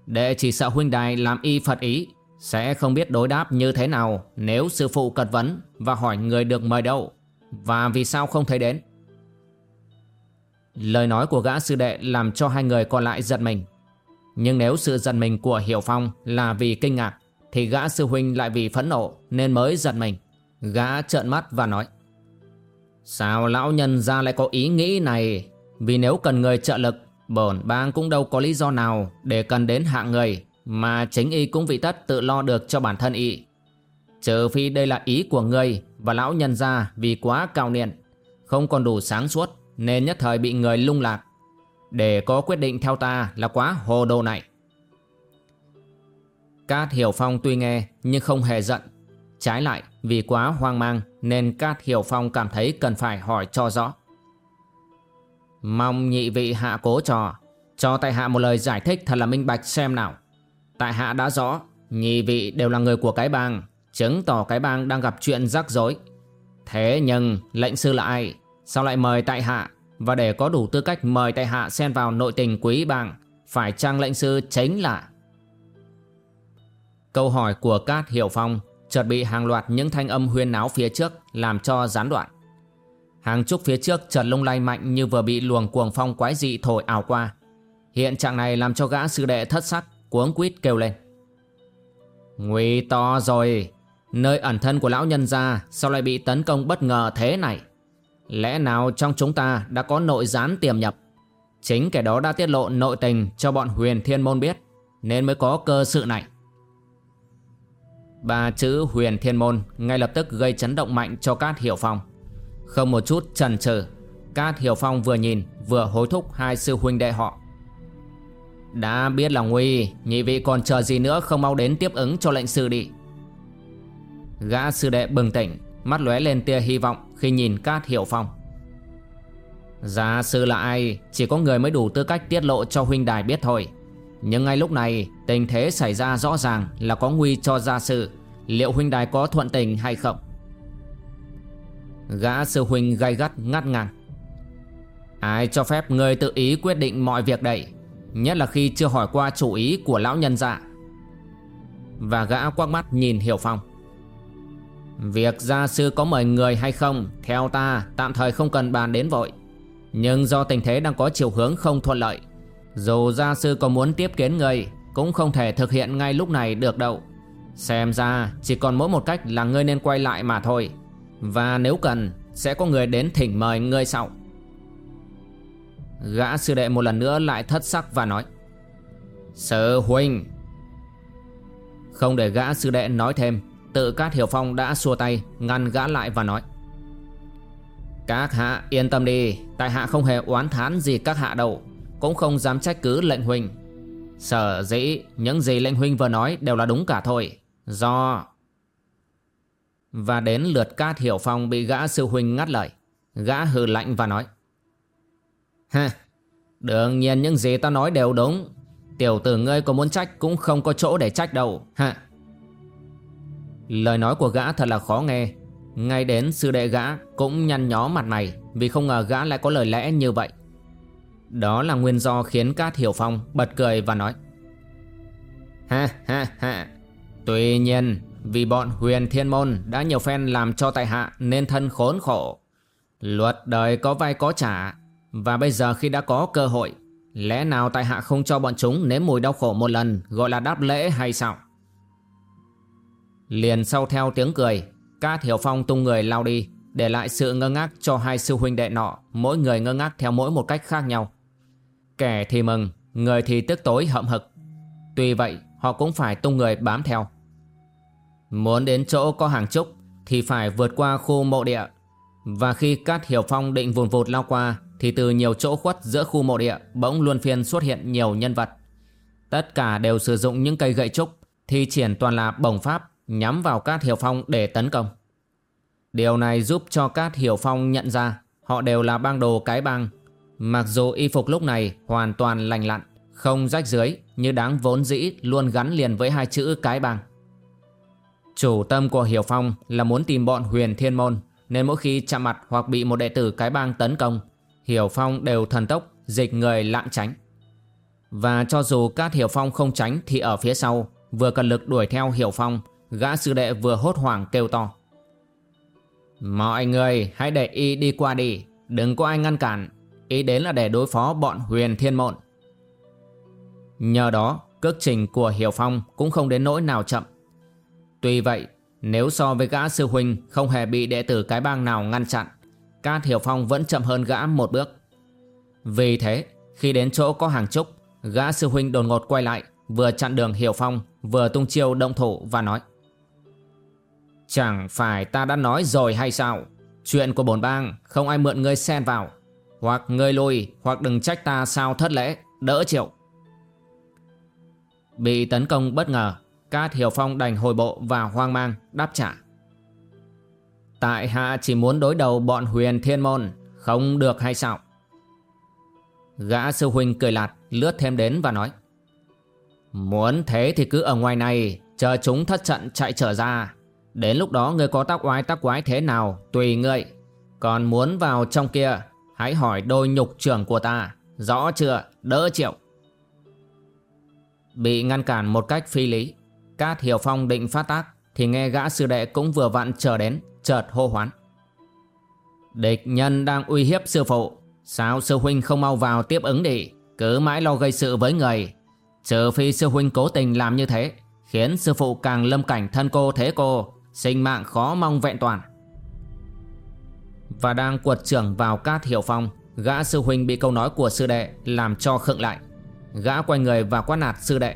Speaker 1: Đệ chỉ sợ huynh đài làm y phật ý, Sẽ không biết đối đáp như thế nào Nếu sư phụ cật vấn Và hỏi người được mời đâu Và vì sao không thấy đến. Lời nói của gã sư đệ Làm cho hai người còn lại giật mình. Nhưng nếu sự giật mình của Hiểu Phong Là vì kinh ngạc, Thì gã sư huynh lại vì phẫn nộ Nên mới giật mình. Gã trợn mắt và nói, Sao lão nhân ra lại có ý nghĩ này? Vì nếu cần người trợ lực, Bổn bang cũng đâu có lý do nào Để cần đến hạng người, Mà chính y cũng vị tất tự lo được cho bản thân y. Trừ phi đây là ý của người Và lão nhân ra vì quá cao niên Không còn đủ sáng suốt, Nên nhất thời bị người lung lạc. Để có quyết định theo ta là quá hồ đồ này. Cát Hiểu Phong tuy nghe Nhưng không hề giận Trái lại vì quá hoang mang nên Cát Hiểu Phong cảm thấy cần phải hỏi cho rõ. Mong nhị vị hạ cố trò, cho tại hạ một lời giải thích thật là minh bạch xem nào. Tại hạ đã rõ, Nhị vị đều là người của cái bang Chứng tỏ cái bang đang gặp chuyện rắc rối Thế nhưng lệnh sư là ai Sao lại mời tại hạ Và để có đủ tư cách mời tại hạ xen vào nội tình quý bang Phải chăng lệnh sư chính là Câu hỏi của Cát Hiểu Phong chợt bị hàng loạt những thanh âm huyên náo phía trước làm cho gián đoạn. Hàng trúc phía trước chợt lung lay mạnh như vừa bị luồng cuồng phong quái dị thổi ảo qua. Hiện trạng này làm cho gã sư đệ thất sắc, cuống quýt kêu lên. Nguy to rồi, nơi ẩn thân của lão nhân gia sao lại bị tấn công bất ngờ thế này? Lẽ nào trong chúng ta đã có nội gián tiềm nhập? Chính kẻ đó đã tiết lộ nội tình cho bọn huyền thiên môn biết, nên mới có cơ sự này. Ba chữ huyền thiên môn ngay lập tức gây chấn động mạnh cho Cát Hiểu Phong. Không một chút chần chừ, Cát Hiểu Phong vừa nhìn vừa hối thúc hai sư huynh đệ họ. Đã biết là nguy, nhị vị còn chờ gì nữa không mau đến tiếp ứng cho lệnh sư đi. Gã sư đệ bừng tỉnh, mắt lóe lên tia hy vọng khi nhìn Cát Hiểu Phong. Gia sư là ai, chỉ có người mới đủ tư cách tiết lộ cho huynh đài biết thôi. Nhưng ngay lúc này tình thế xảy ra rõ ràng là có nguy cho gia sư Liệu huynh đài có thuận tình hay không? Gã sư huynh gay gắt ngắt ngang. Ai cho phép người tự ý quyết định mọi việc đây, Nhất là khi chưa hỏi qua chủ ý của lão nhân dạ Và gã quắc mắt nhìn Hiểu Phong. Việc gia sư có mời người hay không, Theo ta, tạm thời không cần bàn đến vội. Nhưng do tình thế đang có chiều hướng không thuận lợi, dù gia sư có muốn tiếp kiến người, Cũng không thể thực hiện ngay lúc này được đâu. Xem ra, chỉ còn mỗi một cách là ngươi nên quay lại mà thôi. Và nếu cần, Sẽ có người đến thỉnh mời ngươi sau. Gã sư đệ một lần nữa lại thất sắc và nói Sư huynh! Không để gã sư đệ nói thêm, Tự Cát Hiểu Phong đã xua tay, Ngăn gã lại và nói, Các hạ, yên tâm đi, Tại hạ không hề oán thán gì các hạ đâu, cũng không dám trách cứ lệnh huynh. Sở dĩ, những gì lệnh huynh vừa nói đều là đúng cả thôi. Do. Và đến lượt cát hiểu phong bị gã sư huynh ngắt lời. Gã hừ lạnh và nói Ha Đương nhiên những gì ta nói đều đúng. Tiểu tử ngươi có muốn trách cũng không có chỗ để trách đâu. Ha Lời nói của gã thật là khó nghe. Ngay đến sư đệ gã cũng nhăn nhó mặt mày Vì không ngờ gã lại có lời lẽ như vậy. Đó là nguyên do khiến Cát Hiểu Phong bật cười và nói Ha ha ha Tuy nhiên vì bọn huyền thiên môn đã nhiều phen làm cho tại hạ nên thân khốn khổ Luật đời có vai có trả Và bây giờ khi đã có cơ hội Lẽ nào tại hạ không cho bọn chúng nếm mùi đau khổ một lần gọi là đáp lễ hay sao Liền sau theo tiếng cười Cát Hiểu Phong tung người lao đi Để lại sự ngơ ngác cho hai sư huynh đệ nọ Mỗi người ngơ ngác theo mỗi một cách khác nhau Kẻ thì mừng, người thì tức tối hậm hực. Tuy vậy, họ cũng phải tung người bám theo. Muốn đến chỗ có hàng trúc thì phải vượt qua khu mộ địa. Và khi Cát Hiểu Phong định vùn vụt lao qua thì từ nhiều chỗ khuất giữa khu mộ địa bỗng luân phiên xuất hiện nhiều nhân vật. Tất cả đều sử dụng những cây gậy trúc thi triển toàn là bổng pháp nhắm vào Cát Hiểu Phong để tấn công. Điều này giúp cho Cát Hiểu Phong nhận ra họ đều là bang đồ cái bang Mặc dù y phục lúc này hoàn toàn lành lặn, không rách dưới như đáng vốn dĩ luôn gắn liền với hai chữ cái bang. Chủ tâm của Hiểu Phong là muốn tìm bọn huyền thiên môn nên mỗi khi chạm mặt hoặc bị một đệ tử cái bang tấn công, Hiểu Phong đều thần tốc dịch người lạng tránh. Và cho dù các Hiểu Phong không tránh thì ở phía sau vừa cần lực đuổi theo Hiểu Phong, gã sư đệ vừa hốt hoảng kêu to. Mọi người hãy để y đi qua đi, đừng có ai ngăn cản, Ý đến là để đối phó bọn huyền thiên môn Nhờ đó cước trình của Hiểu Phong cũng không đến nỗi nào chậm Tuy vậy, nếu so với gã sư huynh, không hề bị đệ tử cái bang nào ngăn chặn, Cát Hiểu Phong vẫn chậm hơn gã một bước. Vì thế, khi đến chỗ có hàng trúc Gã sư huynh đột ngột quay lại, Vừa chặn đường Hiểu Phong, Vừa tung chiêu động thủ và nói, Chẳng phải ta đã nói rồi hay sao? Chuyện của bổn bang Không ai mượn ngươi xen vào. Hoặc ngươi lùi Hoặc đừng trách ta sao thất lễ, Đỡ chịu. Bị tấn công bất ngờ Cát Hiểu Phong đành hồi bộ và hoang mang, đáp trả. Tại hạ chỉ muốn đối đầu bọn huyền thiên môn, Không được hay sao? Gã sư huynh cười lạt, Lướt thêm đến và nói, Muốn thế thì cứ ở ngoài này, Chờ chúng thất trận chạy trở ra. Đến lúc đó ngươi có tác quái tác quái thế nào, Tùy ngươi. Còn muốn vào trong kia, Hãy hỏi đôi nhục trưởng của ta, Rõ chưa, đỡ chịu. Bị ngăn cản một cách phi lý Cát Hiểu Phong định phát tác, Thì nghe gã sư đệ cũng vừa vặn chờ đến, Chợt hô hoán. Địch nhân đang uy hiếp sư phụ, Sao sư huynh không mau vào tiếp ứng đi, Cứ mãi lo gây sự với người. Trừ phi sư huynh cố tình làm như thế, Khiến sư phụ càng lâm cảnh thân cô thế cô, Sinh mạng khó mong vẹn toàn. Và đang quật trưởng vào cát hiểu phong, Gã sư huynh bị câu nói của sư đệ Làm cho khựng lại. Gã quay người và quát nạt sư đệ.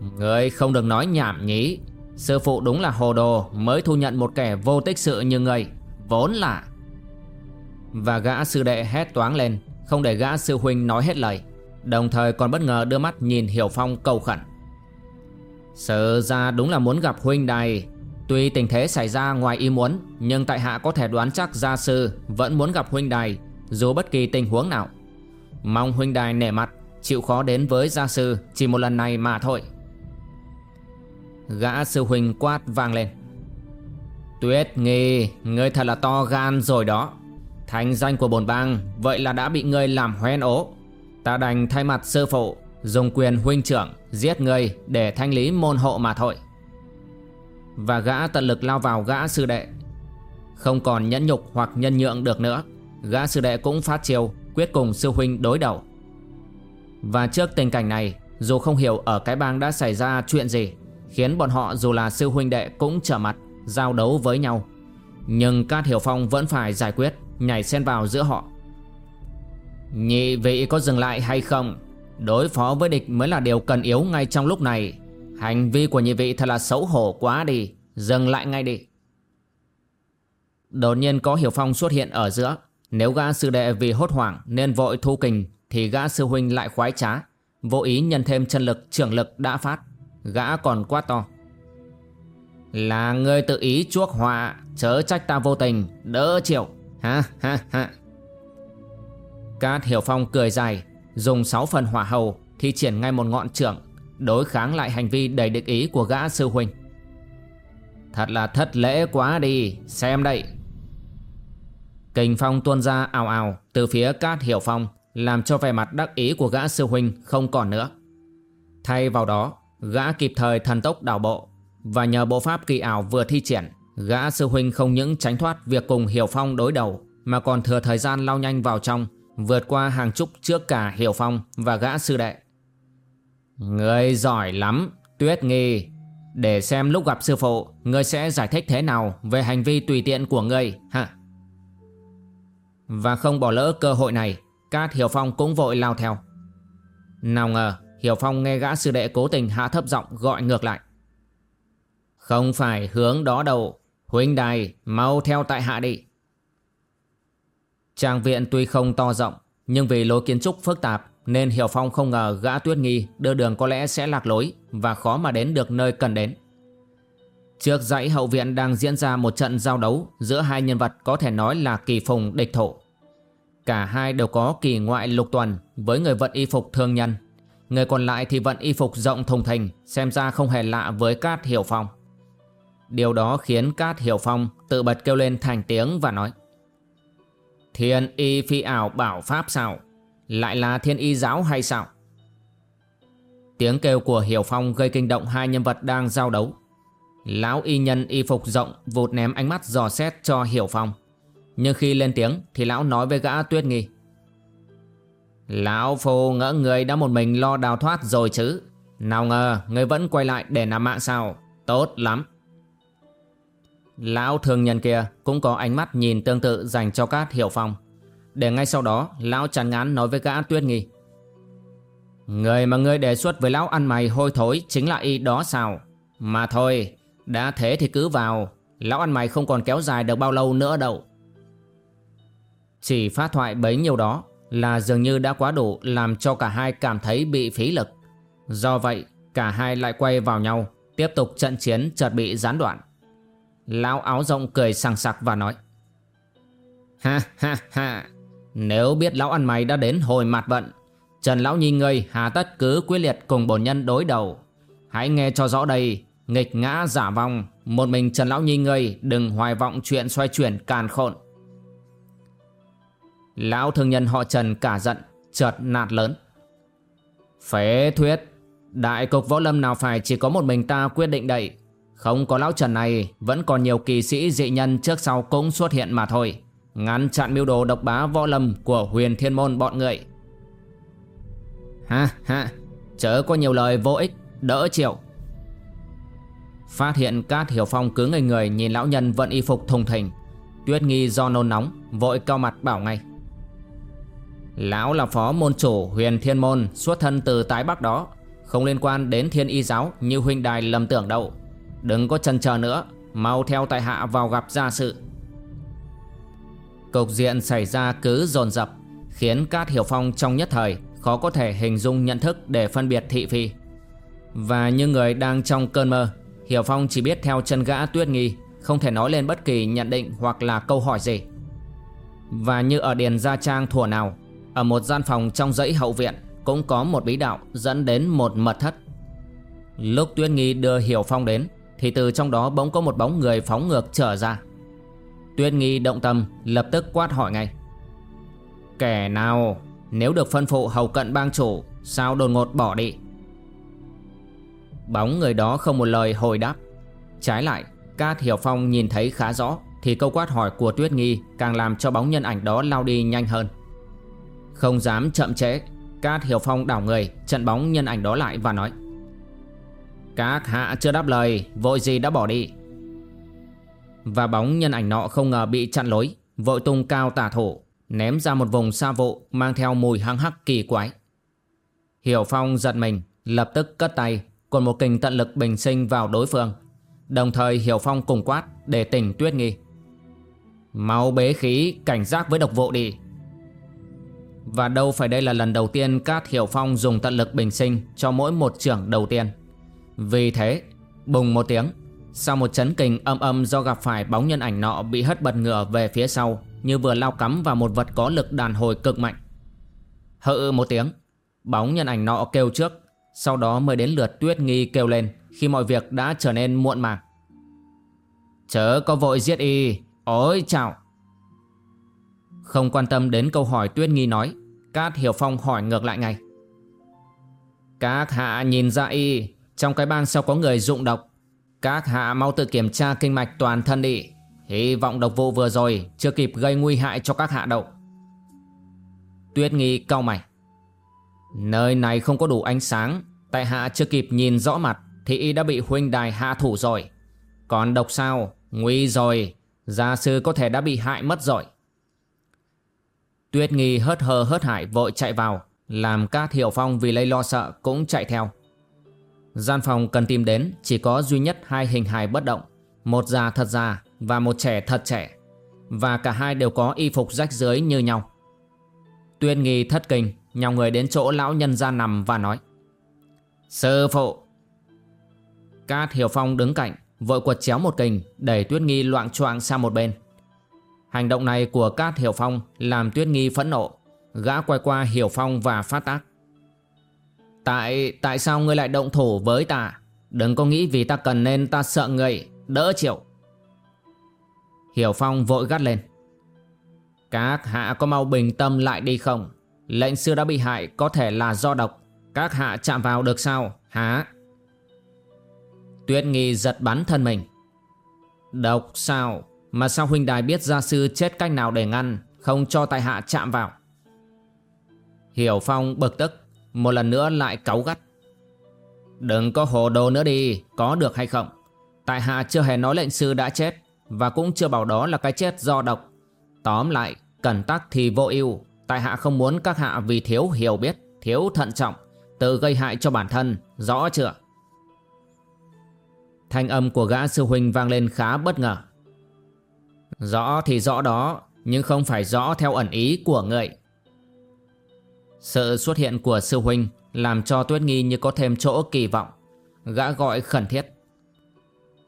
Speaker 1: Người không được nói nhảm nhí. Sư phụ đúng là hồ đồ, Mới thu nhận một kẻ vô tích sự như người. Vốn là. Và gã sư đệ hét toáng lên, Không để gã sư huynh nói hết lời. Đồng thời còn bất ngờ đưa mắt nhìn Hiểu Phong cầu khẩn. Sự ra đúng là muốn gặp huynh đài. Tuy tình thế xảy ra ngoài ý muốn, Nhưng tại hạ có thể đoán chắc gia sư Vẫn muốn gặp huynh đài, Dù bất kỳ tình huống nào. Mong huynh đài nể mặt, Chịu khó đến với gia sư Chỉ một lần này mà thôi. Gã sư huynh quát vang lên. Tuyết nghi, Ngươi thật là to gan rồi đó. Thành danh của bồn bang, Vậy là đã bị ngươi làm hoen ố. Ta đành thay mặt sư phụ, Dùng quyền huynh trưởng Giết ngươi để thanh lý môn hộ mà thôi. Và gã tận lực lao vào gã sư đệ. Không còn nhẫn nhục hoặc nhân nhượng được nữa, Gã sư đệ cũng phát chiêu, Quyết cùng sư huynh đối đầu. Và trước tình cảnh này, Dù không hiểu ở cái bang đã xảy ra chuyện gì Khiến bọn họ dù là sư huynh đệ cũng trở mặt, Giao đấu với nhau. Nhưng Cát Hiểu Phong vẫn phải giải quyết, Nhảy xen vào giữa họ. Nhị vị có dừng lại hay không? Đối phó với địch mới là điều cần yếu ngay trong lúc này. Hành vi của nhị vị thật là xấu hổ quá đi. Dừng lại ngay đi. Đột nhiên có Hiểu Phong xuất hiện ở giữa. Nếu gã sư đệ vì hốt hoảng nên vội thu kình, Thì gã sư huynh lại khoái trá. Vô ý nhân thêm chân lực, trưởng lực đã phát. Gã còn quá to. Là ngươi tự ý chuốc họa, Chớ trách ta vô tình. Đỡ chịu. Ha ha ha. Cát Hiểu Phong cười dài, Dùng 6 phần hỏa hầu Thi triển ngay một ngọn trưởng, Đối kháng lại hành vi đầy địch ý của gã sư huynh. Thật là thất lễ quá đi, Xem đây. Kình phong tuôn ra ào ào Từ phía Cát Hiểu Phong, Làm cho vẻ mặt đắc ý của gã sư huynh không còn nữa. Thay vào đó Gã kịp thời thần tốc đảo bộ, Và nhờ bộ pháp kỳ ảo vừa thi triển, Gã sư huynh không những tránh thoát việc cùng Hiểu Phong đối đầu, Mà còn thừa thời gian lao nhanh vào trong, Vượt qua hàng trúc trước cả Hiểu Phong và gã sư đệ. Người giỏi lắm, Tuyết nghi. Để xem lúc gặp sư phụ, Ngươi sẽ giải thích thế nào Về hành vi tùy tiện của ngươi, hả? Và không bỏ lỡ cơ hội này, Cát Hiểu Phong cũng vội lao theo. Nào ngờ Hiểu Phong nghe gã sư đệ cố tình hạ thấp giọng gọi ngược lại. Không phải hướng đó đâu, Huynh đài, mau theo tại hạ đi. Trang viện tuy không to rộng, Nhưng vì lối kiến trúc phức tạp Nên Hiểu Phong không ngờ gã tuyết nghi Đưa đường có lẽ sẽ lạc lối Và khó mà đến được nơi cần đến. Trước dãy hậu viện đang diễn ra một trận giao đấu Giữa hai nhân vật có thể nói là kỳ phùng địch thổ. Cả hai đều có kỳ ngoại lục tuần Với người vận y phục thương nhân. Người còn lại thì vận y phục rộng thùng thình, Xem ra không hề lạ với Cát Hiểu Phong. Điều đó khiến Cát Hiểu Phong tự bật kêu lên thành tiếng và nói, Thiên y phi ảo bảo pháp sao? Lại là thiên y giáo hay sao? Tiếng kêu của Hiểu Phong gây kinh động hai nhân vật đang giao đấu. Lão y nhân y phục rộng vụt ném ánh mắt dò xét cho Hiểu Phong. Nhưng khi lên tiếng thì lão nói với gã tuyết nghi Lão phu ngỡ người đã một mình lo đào thoát rồi chứ Nào ngờ người vẫn quay lại để nằm mạng sao Tốt lắm Lão thương nhân kia cũng có ánh mắt nhìn tương tự dành cho Cát Hiểu Phong. Để ngay sau đó, lão chán ngán nói với gã tuyết nghi. Người mà ngươi đề xuất với lão ăn mày hôi thối chính là y đó sao? Mà thôi, đã thế thì cứ vào, lão ăn mày không còn kéo dài được bao lâu nữa đâu. Chỉ phát thoại bấy nhiêu đó là dường như đã quá đủ làm cho cả hai cảm thấy bị phí lực. Do vậy, cả hai lại quay vào nhau, tiếp tục trận chiến chợt bị gián đoạn. Lão áo rộng cười sảng sặc và nói Ha ha ha Nếu biết lão ăn mày đã đến hồi mặt vận Trần lão nhìn ngươi hà tất cứ quyết liệt cùng bổn nhân đối đầu Hãy nghe cho rõ đây Nghịch ngã giả vong Một mình Trần Lão nhìn ngươi Đừng hoài vọng chuyện xoay chuyển càn khôn Lão thương nhân họ Trần cả giận, Chợt nạt lớn. Phế thuyết, Đại cục võ lâm nào phải chỉ có một mình ta quyết định đậy Không có lão Trần này, Vẫn còn nhiều kỳ sĩ dị nhân trước sau cũng xuất hiện mà thôi. Ngăn chặn mưu đồ độc bá võ lâm Của huyền thiên môn bọn người. Ha ha, Chớ có nhiều lời vô ích, Đỡ chịu. Phát hiện Cát Hiểu Phong cứ ngây người nhìn lão nhân vẫn y phục thùng thình. Tuyết nghi do nôn nóng, Vội cao mặt bảo ngay. Lão là phó môn chủ huyền thiên môn, Xuất thân từ tái bắc đó. Không liên quan đến thiên y giáo Như huynh đài lầm tưởng đâu. Đừng có chần chờ nữa, Mau theo tại hạ vào gặp gia sự. Cục diện xảy ra cứ dồn dập, Khiến Cát Hiểu Phong trong nhất thời Khó có thể hình dung nhận thức để phân biệt thị phi. Và như người đang trong cơn mơ, Hiểu Phong chỉ biết theo chân gã tuyết nghi, Không thể nói lên bất kỳ nhận định hoặc là câu hỏi gì. Và như ở Điền Gia Trang thủa nào ở một gian phòng trong dãy hậu viện, Cũng có một bí đạo dẫn đến một mật thất. Lúc tuyết nghi đưa Hiểu Phong đến, Thì từ trong đó bỗng có một bóng người phóng ngược trở ra. Tuyết nghi động tâm, lập tức quát hỏi ngay. Kẻ nào? Nếu được phân phụ hầu cận bang chủ, Sao đột ngột bỏ đi? Bóng người đó không một lời hồi đáp. Trái lại, Cát Hiểu Phong nhìn thấy khá rõ, Thì câu quát hỏi của Tuyết Nghi Càng làm cho bóng nhân ảnh đó lao đi nhanh hơn. Không dám chậm trễ. Cát Hiểu Phong đảo người, Trận bóng nhân ảnh đó lại và nói. Các hạ chưa đáp lời, Vội gì đã bỏ đi. Và bóng nhân ảnh nọ không ngờ bị chặn lối, Vội tung cao tả thủ Ném ra một vùng xa vụ, Mang theo mùi hăng hắc kỳ quái. Hiểu Phong giật mình, Lập tức cất tay còn một kình tận lực bình sinh vào đối phương. Đồng thời Hiểu Phong cùng quát Để tỉnh Tuyết Nghi. Mau bế khí, cảnh giác với độc vụ đi. Và đâu phải đây là lần đầu tiên Cát Hiểu Phong dùng tận lực bình sinh Cho mỗi một trưởng đầu tiên. Vì thế, Bùng một tiếng, Sau một chấn kinh âm âm do gặp phải bóng nhân ảnh nọ Bị hất bật ngửa về phía sau, Như vừa lao cắm vào một vật có lực đàn hồi cực mạnh. Hự một tiếng, Bóng nhân ảnh nọ kêu trước, sau đó mới đến lượt Tuyết Nghi kêu lên, Khi mọi việc đã trở nên muộn màng. Chớ có vội giết y, Ôi chào. Không quan tâm đến câu hỏi Tuyết Nghi nói Cát Hiểu Phong hỏi ngược lại ngay. Các hạ nhìn ra y, Trong cái bang sao có người dụng độc. Các hạ mau tự kiểm tra kinh mạch toàn thân đi. Hy vọng độc vụ vừa rồi Chưa kịp gây nguy hại cho các hạ đâu. Tuyết Nghi cau mày. Nơi này không có đủ ánh sáng, Tại hạ chưa kịp nhìn rõ mặt Thì y đã bị huynh đài hạ thủ rồi. Còn độc sao? Nguy rồi. Gia sư có thể đã bị hại mất rồi. Tuyết nghi hớt hờ hớt hải vội chạy vào, Làm các thiểu phong vì lấy lo sợ cũng chạy theo. Gian phòng cần tìm đến chỉ có duy nhất hai hình hài bất động, Một già thật già và một trẻ thật trẻ, Và cả hai đều có y phục rách dưới như nhau. Tuyết nghi thất kinh, Nhào người đến chỗ lão nhân ra nằm và nói, Sư phụ. Cát Hiểu Phong đứng cạnh, Vội quật chéo một kình Đẩy Tuyết Nghi loạn choạng sang một bên. Hành động này của Cát Hiểu Phong Làm Tuyết Nghi phẫn nộ. Gã quay qua Hiểu Phong và phát tác. Tại tại sao ngươi lại động thủ với ta? Đừng có nghĩ vì ta cần nên ta sợ ngươi. Đỡ chịu. Hiểu Phong vội gắt lên. Các hạ có mau bình tâm lại đi không? Lệnh sư đã bị hại có thể là do độc. Các hạ chạm vào được sao? Hả? Tuyết nghi giật bắn thân mình. Độc sao? Mà sao huynh đài biết gia sư chết cách nào để ngăn, Không cho tại hạ chạm vào? Hiểu Phong bực tức, Một lần nữa lại cáu gắt. Đừng có hồ đồ nữa đi, Có được hay không? Tại hạ chưa hề nói lệnh sư đã chết, Và cũng chưa bảo đó là cái chết do độc. Tóm lại, Cẩn tắc thì vô ưu. Tại hạ không muốn các hạ vì thiếu hiểu biết, Thiếu thận trọng, Tự gây hại cho bản thân, Rõ chưa? Thanh âm của gã sư huynh vang lên khá bất ngờ. Rõ thì rõ đó Nhưng không phải rõ theo ẩn ý của người Sự xuất hiện của sư huynh Làm cho Tuyết Nghi như có thêm chỗ kỳ vọng Gã gọi khẩn thiết.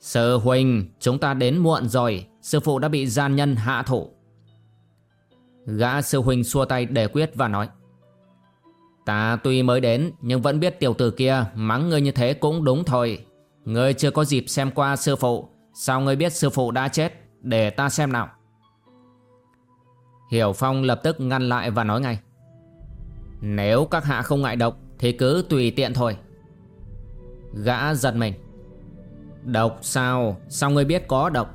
Speaker 1: Sư huynh Chúng ta đến muộn rồi Sư phụ đã bị gian nhân hạ thủ. Gã sư huynh xua tay để quyết và nói Ta tuy mới đến nhưng vẫn biết tiểu tử kia mắng ngươi như thế cũng đúng thôi. Ngươi chưa có dịp xem qua sư phụ, sao ngươi biết sư phụ đã chết, để ta xem nào. Hiểu Phong lập tức ngăn lại và nói ngay. Nếu các hạ không ngại độc, thì cứ tùy tiện thôi. Gã giật mình. Độc sao? Sao ngươi biết có độc?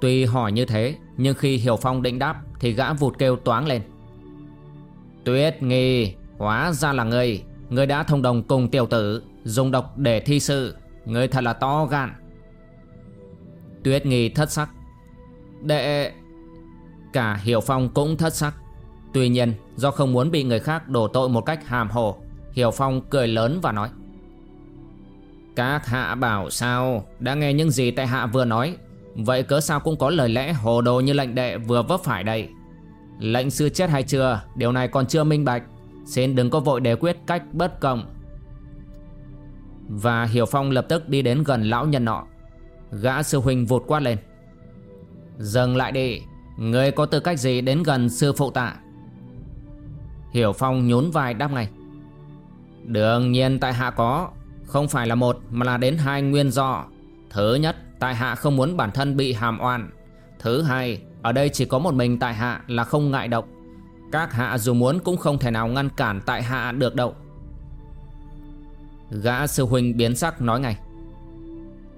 Speaker 1: Tuy hỏi như thế, Nhưng khi Hiểu Phong định đáp, Thì gã vụt kêu toáng lên Tuyết nghi, Hóa ra là ngươi Ngươi đã thông đồng cùng tiểu tử, Dùng độc để thi sự Ngươi thật là to gan Tuyết nghi thất sắc. Đệ Cả Hiểu Phong cũng thất sắc. Tuy nhiên, do không muốn bị người khác đổ tội một cách hàm hồ, Hiểu Phong cười lớn và nói, Các hạ bảo sao? Đã nghe những gì tại hạ vừa nói. Vậy cớ sao cũng có lời lẽ hồ đồ như lệnh đệ vừa vấp phải đây? Lệnh sư chết hay chưa? Điều này còn chưa minh bạch. Xin đừng có vội đề quyết cách bất công. Và Hiểu Phong lập tức đi đến gần lão nhân nọ. Gã sư huynh vụt quát lên. Dừng lại đi, Người có tư cách gì đến gần sư phụ tạ Hiểu Phong nhún vai đáp ngay. Đương nhiên tại hạ có, Không phải là một mà là đến hai nguyên do. Thứ nhất, Tại hạ không muốn bản thân bị hàm oan. Thứ hai, Ở đây chỉ có một mình tại hạ là không ngại độc Các hạ dù muốn cũng không thể nào ngăn cản tại hạ được đâu. Gã sư huynh biến sắc nói ngay.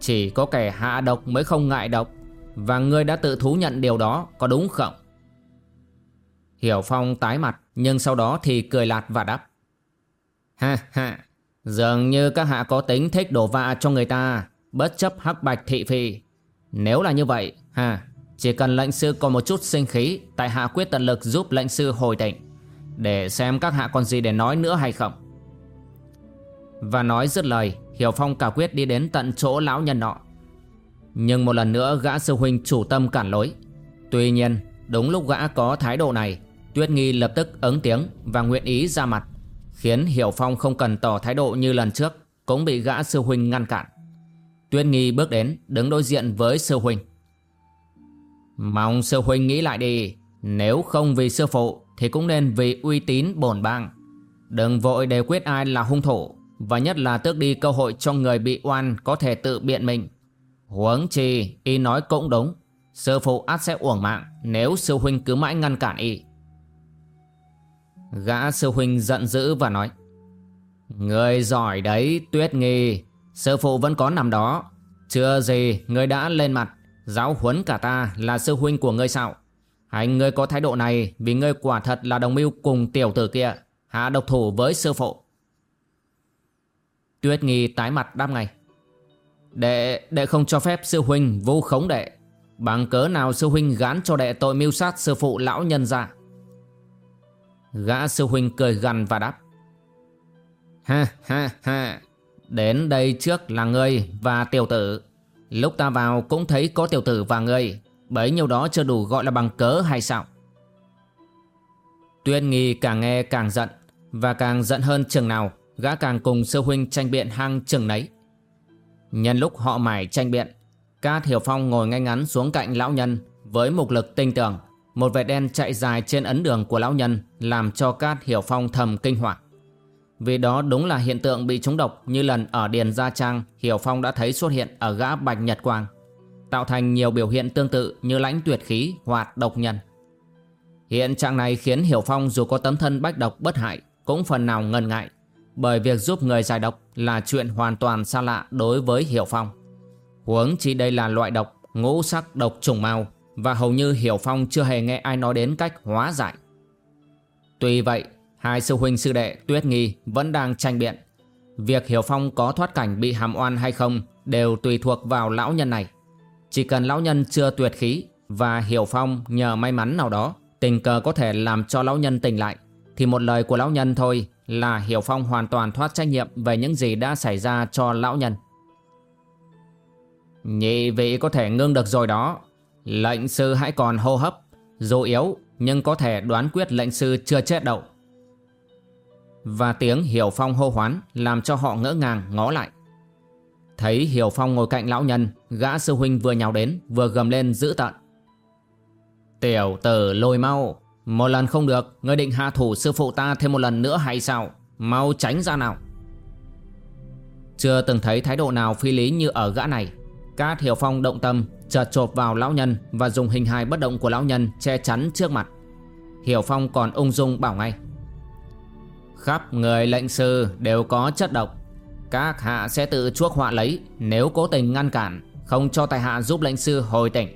Speaker 1: Chỉ có kẻ hạ độc mới không ngại độc. Và ngươi đã tự thú nhận điều đó, có đúng không? Hiểu Phong tái mặt, Nhưng sau đó thì cười lạt và đáp. Ha ha, Dường như các hạ có tính thích đổ vạ cho người ta, Bất chấp hắc bạch thị phi. Nếu là như vậy, ha, Chỉ cần lệnh sư còn một chút sinh khí, Tại hạ quyết tận lực giúp lệnh sư hồi tỉnh Để xem các hạ còn gì để nói nữa hay không. Và nói dứt lời Hiểu Phong cả quyết đi đến tận chỗ lão nhân nọ Nhưng một lần nữa gã sư huynh chủ tâm cản lối Tuy nhiên đúng lúc gã có thái độ này Tuyết Nghi lập tức ứng tiếng và nguyện ý ra mặt Khiến Hiểu Phong không cần tỏ thái độ như lần trước Cũng bị gã sư huynh ngăn cản Tuyết Nghi bước đến đứng đối diện với sư huynh. Mong sư huynh nghĩ lại đi, nếu không vì sư phụ thì cũng nên vì uy tín bổn bang. Đừng vội đề quyết ai là hung thủ và nhất là tước đi cơ hội cho người bị oan có thể tự biện mình. Huống chi y nói cũng đúng, sư phụ át sẽ uổng mạng nếu sư huynh cứ mãi ngăn cản y. Gã sư huynh giận dữ và nói Người giỏi đấy Tuyết Nghi. Sư phụ vẫn có nằm đó. Chưa gì người đã lên mặt. Giáo huấn cả ta là sư huynh của ngươi sao? Hay ngươi có thái độ này Vì ngươi quả thật là đồng mưu cùng tiểu tử kia Hạ độc thủ với sư phụ? Tuyết nghi tái mặt đáp ngay. Đệ, đệ không cho phép sư huynh vô khống đệ. Bằng cớ nào sư huynh gán cho đệ tội mưu sát sư phụ lão nhân ra? Gã sư huynh cười gằn và đáp. Ha ha ha. Đến đây trước là ngươi và tiểu tử. Lúc ta vào cũng thấy có tiểu tử và ngươi. Bấy nhiêu đó chưa đủ gọi là bằng cớ hay sao? Tuyên nghi càng nghe càng giận Và càng giận hơn chừng nào. Gã càng cùng sư huynh tranh biện hăng chừng nấy. Nhân lúc họ mải tranh biện, Cát Hiểu Phong ngồi ngay ngắn xuống cạnh lão nhân Với mục lực tinh tưởng Một vệt đen chạy dài trên ấn đường của lão nhân Làm cho Cát Hiểu Phong thầm kinh hoàng. Vì đó đúng là hiện tượng bị trúng độc như lần ở Điền Gia Trang, Hiểu Phong đã thấy xuất hiện ở gã Bạch Nhật Quang, Tạo thành nhiều biểu hiện tương tự như lãnh tuyệt khí hoặc độc nhân. Hiện trạng này khiến Hiểu Phong dù có tấm thân bách độc bất hại, cũng phần nào ngần ngại. Bởi việc giúp người giải độc là chuyện hoàn toàn xa lạ đối với Hiểu Phong Huống chỉ đây là loại độc ngũ sắc độc trùng màu Và hầu như Hiểu Phong chưa hề nghe ai nói đến cách hóa giải Tuy vậy, Hai sư huynh sư đệ Tuyết Nghi vẫn đang tranh biện. Việc Hiểu Phong có thoát cảnh bị hàm oan hay không đều tùy thuộc vào lão nhân này. Chỉ cần lão nhân chưa tuyệt khí và Hiểu Phong nhờ may mắn nào đó, tình cờ có thể làm cho lão nhân tỉnh lại thì một lời của lão nhân thôi là Hiểu Phong hoàn toàn thoát trách nhiệm về những gì đã xảy ra cho lão nhân. Nhị vị có thể ngưng được rồi đó. Lệnh sư hãy còn hô hấp. Dù yếu nhưng có thể đoán quyết lệnh sư chưa chết đâu. Và tiếng Hiểu Phong hô hoán làm cho họ ngỡ ngàng ngó lại. Thấy Hiểu Phong ngồi cạnh lão nhân, gã sư huynh vừa nhào đến, vừa gầm lên dữ tợn. Tiểu tử lôi mau, một lần không được Ngươi định hạ thủ sư phụ ta thêm một lần nữa hay sao Mau tránh ra nào Chưa từng thấy thái độ nào phi lý như ở gã này Cát Hiểu Phong động tâm chợt chộp vào lão nhân và dùng hình hài bất động của lão nhân che chắn trước mặt. Hiểu Phong còn ung dung bảo ngay. Khắp người lệnh sư đều có chất độc. Các hạ sẽ tự chuốc họa lấy nếu cố tình ngăn cản, không cho tài hạ giúp lệnh sư hồi tỉnh.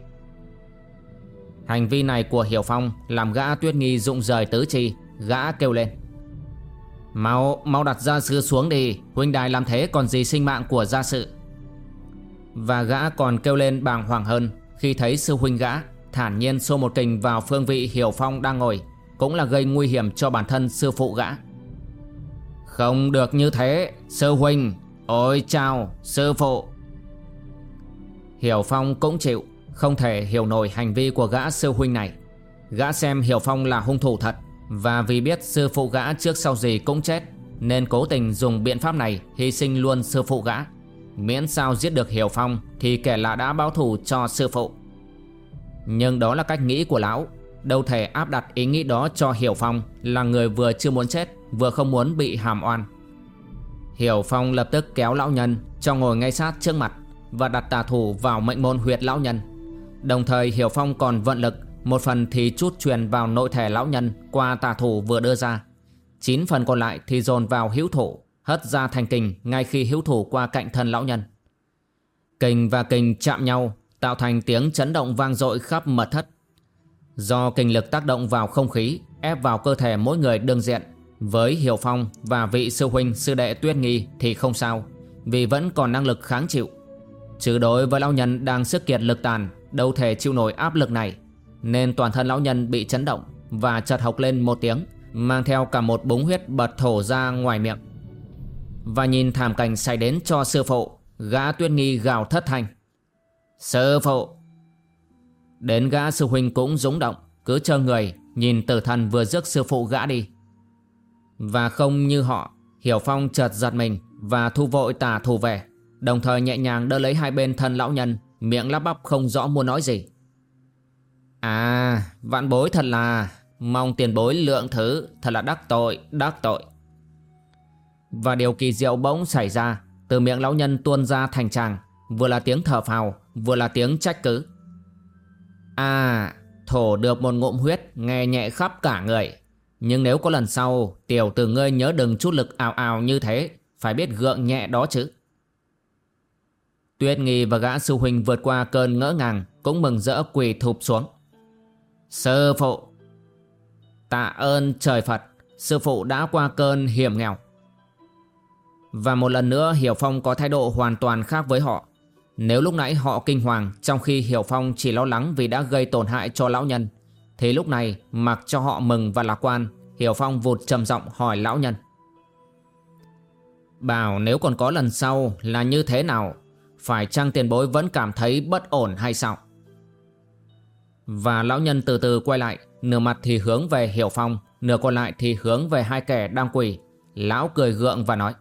Speaker 1: Hành vi này của Hiểu Phong làm gã tuyết nghi rụng rời tứ chi, gã kêu lên. Mau, mau đặt gia sư xuống đi, huynh đài làm thế còn gì sinh mạng của gia sự. Và gã còn kêu lên bàng hoàng hơn Khi thấy sư huynh gã Thản nhiên xô một kình vào phương vị Hiểu Phong đang ngồi Cũng là gây nguy hiểm cho bản thân sư phụ gã Không được như thế Sư huynh Ôi chào sư phụ Hiểu Phong cũng chịu không thể hiểu nổi hành vi của gã sư huynh này. Gã xem Hiểu Phong là hung thủ thật, Và vì biết sư phụ gã trước sau gì cũng chết, Nên cố tình dùng biện pháp này Hy sinh luôn sư phụ gã. Miễn sao giết được Hiểu Phong Thì kẻ lạ đã báo thù cho sư phụ. Nhưng đó là cách nghĩ của lão. Đâu thể áp đặt ý nghĩ đó cho Hiểu Phong Là người vừa chưa muốn chết, Vừa không muốn bị hàm oan. Hiểu Phong lập tức kéo lão nhân Cho ngồi ngay sát trước mặt Và đặt tà thủ vào mệnh môn huyệt lão nhân. Đồng thời Hiểu Phong còn vận lực, Một phần thì chút truyền vào nội thể lão nhân Qua tà thủ vừa đưa ra Chín phần còn lại thì dồn vào hữu thủ, hất ra thành kình ngay khi hữu thủ qua cạnh thân lão nhân. Kình và kình chạm nhau, tạo thành tiếng chấn động vang dội khắp mật thất. Do kình lực tác động vào không khí, ép vào cơ thể mỗi người đương diện với Hiểu Phong và vị sư huynh, sư đệ Tuyết Nghi thì không sao, vì vẫn còn năng lực kháng chịu. Trừ đối với lão nhân đang sức kiệt lực tàn đâu thể chịu nổi áp lực này. Nên toàn thân lão nhân bị chấn động và chợt hộc lên một tiếng, mang theo cả một búng huyết bật thổ ra ngoài miệng. Và nhìn thảm cảnh xảy đến cho sư phụ, Gã tuyên nghi gào thất thanh. Sư phụ! Đến gã sư huynh cũng rúng động, Cứ chờ người, Nhìn tử thần vừa rước sư phụ gã đi. Và không như họ, Hiểu Phong chợt giật mình Và thu vội tả thù về, Đồng thời nhẹ nhàng đỡ lấy hai bên thân lão nhân Miệng lắp bắp không rõ muốn nói gì. À vạn bối thật là, Mong tiền bối lượng thứ, Thật là đắc tội đắc tội. Và điều kỳ diệu bỗng xảy ra, Từ miệng lão nhân tuôn ra thành tràng, Vừa là tiếng thở phào, Vừa là tiếng trách cứ. À Thổ được một ngụm huyết, Nghe nhẹ khắp cả người. Nhưng nếu có lần sau, Tiểu tử ngươi nhớ đừng chút lực ào ào như thế, Phải biết gượng nhẹ đó chứ. Tuyết nghi và gã sư huynh vượt qua cơn ngỡ ngàng, Cũng mừng rỡ quỳ thụp xuống. Sư phụ! Tạ ơn trời Phật, Sư phụ đã qua cơn hiểm nghèo. Và một lần nữa, Hiểu Phong có thái độ hoàn toàn khác với họ. Nếu lúc nãy họ kinh hoàng, Trong khi Hiểu Phong chỉ lo lắng vì đã gây tổn hại cho lão nhân, Thì lúc này mặc cho họ mừng và lạc quan, Hiểu Phong vụt trầm giọng hỏi lão nhân. Bảo, nếu còn có lần sau là như thế nào? Phải chăng tiền bối vẫn cảm thấy bất ổn hay sao? Và lão nhân từ từ quay lại, Nửa mặt thì hướng về Hiểu Phong, Nửa còn lại thì hướng về hai kẻ đang quỳ. Lão cười gượng và nói,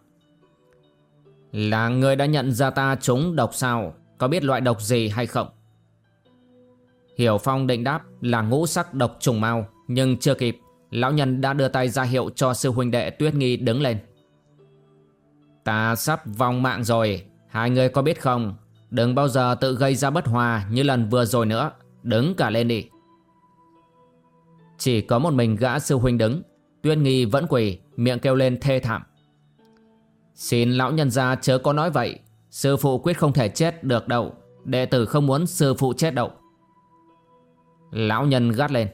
Speaker 1: là người đã nhận ra ta trúng độc sao? Có biết loại độc gì hay không? Hiểu Phong định đáp là ngũ sắc độc trùng mau, Nhưng chưa kịp, Lão nhân đã đưa tay ra hiệu cho sư huynh đệ Tuyết Nghi đứng lên. Ta sắp vong mạng rồi Hai người có biết không? Đừng bao giờ tự gây ra bất hòa như lần vừa rồi nữa. Đứng cả lên đi. Chỉ có một mình gã sư huynh đứng. Tuyên Nghi vẫn quỳ, Miệng kêu lên thê thảm. Xin lão nhân gia chớ có nói vậy. Sư phụ quyết không thể chết được đâu. Đệ tử không muốn sư phụ chết đâu. Lão nhân gắt lên.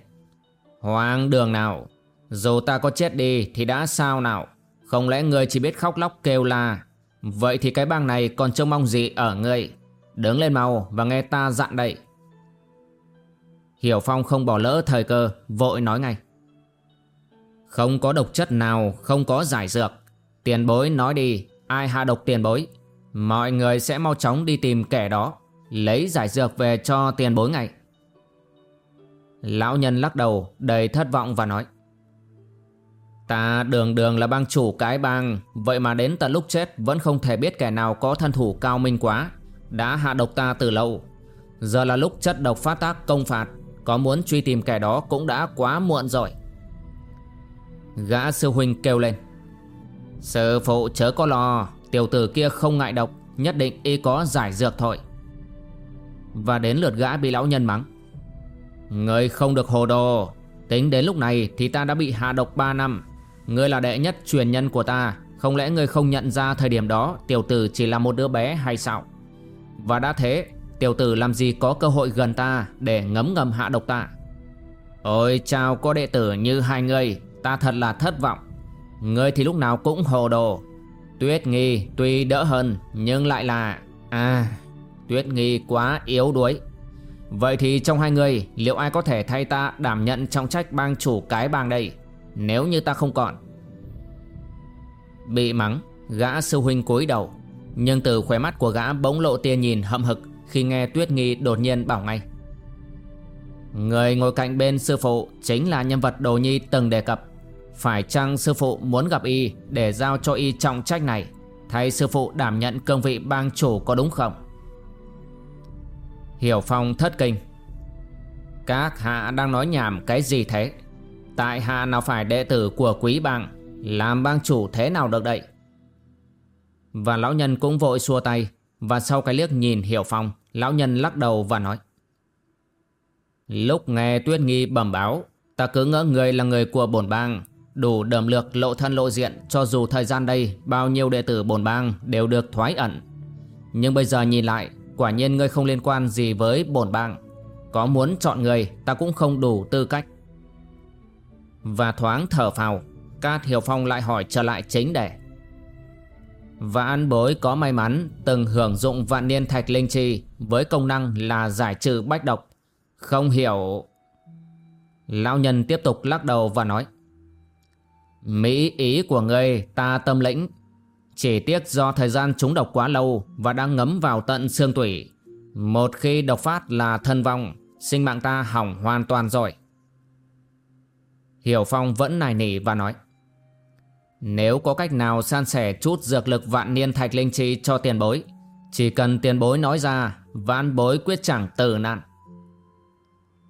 Speaker 1: Hoàng đường nào? Dù ta có chết đi thì đã sao nào? Không lẽ người chỉ biết khóc lóc kêu la? Vậy thì cái bang này còn trông mong gì ở ngươi? Đứng lên mau và nghe ta dặn đây. Hiểu Phong không bỏ lỡ thời cơ, Vội nói ngay. Không có độc chất nào, Không có giải dược. Tiền bối nói đi, Ai hạ độc tiền bối? Mọi người sẽ mau chóng đi tìm kẻ đó. Lấy giải dược về cho tiền bối ngay. Lão nhân lắc đầu, đầy thất vọng và nói. Ta đường đường là bang chủ cái bang, Vậy mà đến tận lúc chết Vẫn không thể biết kẻ nào có thân thủ cao minh quá. Đã hạ độc ta từ lâu. Giờ là lúc chất độc phát tác công phạt, Có muốn truy tìm kẻ đó cũng đã quá muộn rồi. Gã sư huynh kêu lên. Sư phụ chớ có lo, Tiểu tử kia không ngại độc, Nhất định y có giải dược thôi. Và đến lượt gã bị lão nhân mắng. Người không được hồ đồ, Tính đến lúc này thì ta đã bị hạ độc 3 năm. Ngươi là đệ nhất truyền nhân của ta. Không lẽ ngươi không nhận ra thời điểm đó Tiểu tử chỉ là một đứa bé hay sao? Và đã thế, Tiểu tử làm gì có cơ hội gần ta Để ngấm ngầm hạ độc ta? Ôi chào có đệ tử như hai người Ta thật là thất vọng. Ngươi thì lúc nào cũng hồ đồ. Tuyết nghi tuy đỡ hơn, Nhưng lại là À Tuyết nghi quá yếu đuối. Vậy thì trong hai người, Liệu ai có thể thay ta đảm nhận trọng trách bang chủ cái bang đây? Nếu như ta không còn. Bị mắng, Gã sư huynh cúi đầu, Nhưng từ khóe mắt của gã bỗng lộ tia nhìn hậm hực Khi nghe Tuyết Nghi đột nhiên bảo ngay. Người ngồi cạnh bên sư phụ Chính là nhân vật Đồ Nhi từng đề cập. Phải chăng sư phụ muốn gặp y Để giao cho y trọng trách này? Thay sư phụ đảm nhận cương vị bang chủ có đúng không? Hiểu Phong thất kinh. Các hạ đang nói nhảm cái gì thế? Tại hạ nào phải đệ tử của quý bang, Làm bang chủ thế nào được đậy Và lão nhân cũng vội xua tay, Và sau cái liếc nhìn Hiểu Phong, Lão nhân lắc đầu và nói, Lúc nghe Tuyết Nghi bẩm báo, Ta cứ ngỡ người là người của bổn bang, Đủ đầm lược lộ thân lộ diện Cho dù thời gian đây Bao nhiêu đệ tử bổn bang đều được thoái ẩn. Nhưng bây giờ nhìn lại, Quả nhiên ngươi không liên quan gì với bổn bang. Có muốn chọn người, ta cũng không đủ tư cách. Và thoáng thở phào Cát Hiểu Phong lại hỏi trở lại chính đề Và an bối có may mắn từng hưởng dụng vạn niên thạch linh chi Với công năng là giải trừ bách độc Không hiểu Lão nhân tiếp tục lắc đầu và nói Mỹ ý của ngươi ta tâm lĩnh chỉ tiếc do thời gian trúng độc quá lâu và đang ngấm vào tận xương tủy. Một khi độc phát là thân vong, sinh mạng ta hỏng hoàn toàn rồi. Hiểu Phong vẫn nài nỉ và nói, Nếu có cách nào san sẻ chút dược lực vạn niên thạch linh chi cho tiền bối, Chỉ cần tiền bối nói ra, Vạn bối quyết chẳng tử nạn.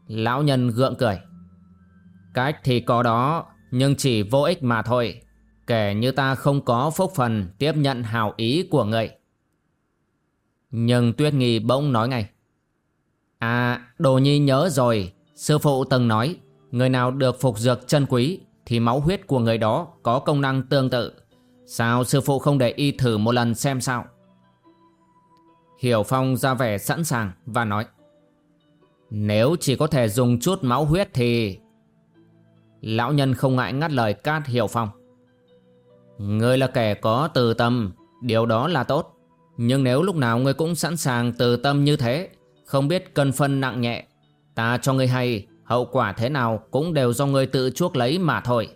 Speaker 1: Lão nhân gượng cười, Cách thì có đó, Nhưng chỉ vô ích mà thôi. Kể như ta không có phúc phần tiếp nhận hào ý của người. Nhưng Tuyết Nghi bỗng nói ngay À Đồ Nhi nhớ rồi, Sư phụ từng nói Người nào được phục dược chân quý Thì máu huyết của người đó có công năng tương tự. Sao sư phụ không để y thử một lần xem sao? Hiểu Phong ra vẻ sẵn sàng và nói, Nếu chỉ có thể dùng chút máu huyết thì Lão nhân không ngại ngắt lời cát Hiểu Phong, Ngươi là kẻ có từ tâm, Điều đó là tốt. Nhưng nếu lúc nào ngươi cũng sẵn sàng từ tâm như thế, Không biết cân phân nặng nhẹ, Ta cho ngươi hay Hậu quả thế nào cũng đều do ngươi tự chuốc lấy mà thôi.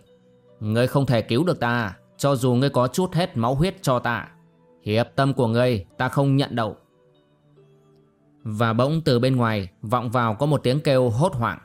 Speaker 1: Ngươi không thể cứu được ta, Cho dù ngươi có chút hết máu huyết cho ta. Hiệp tâm của ngươi, ta không nhận đâu Và bỗng từ bên ngoài Vọng vào có một tiếng kêu hốt hoảng.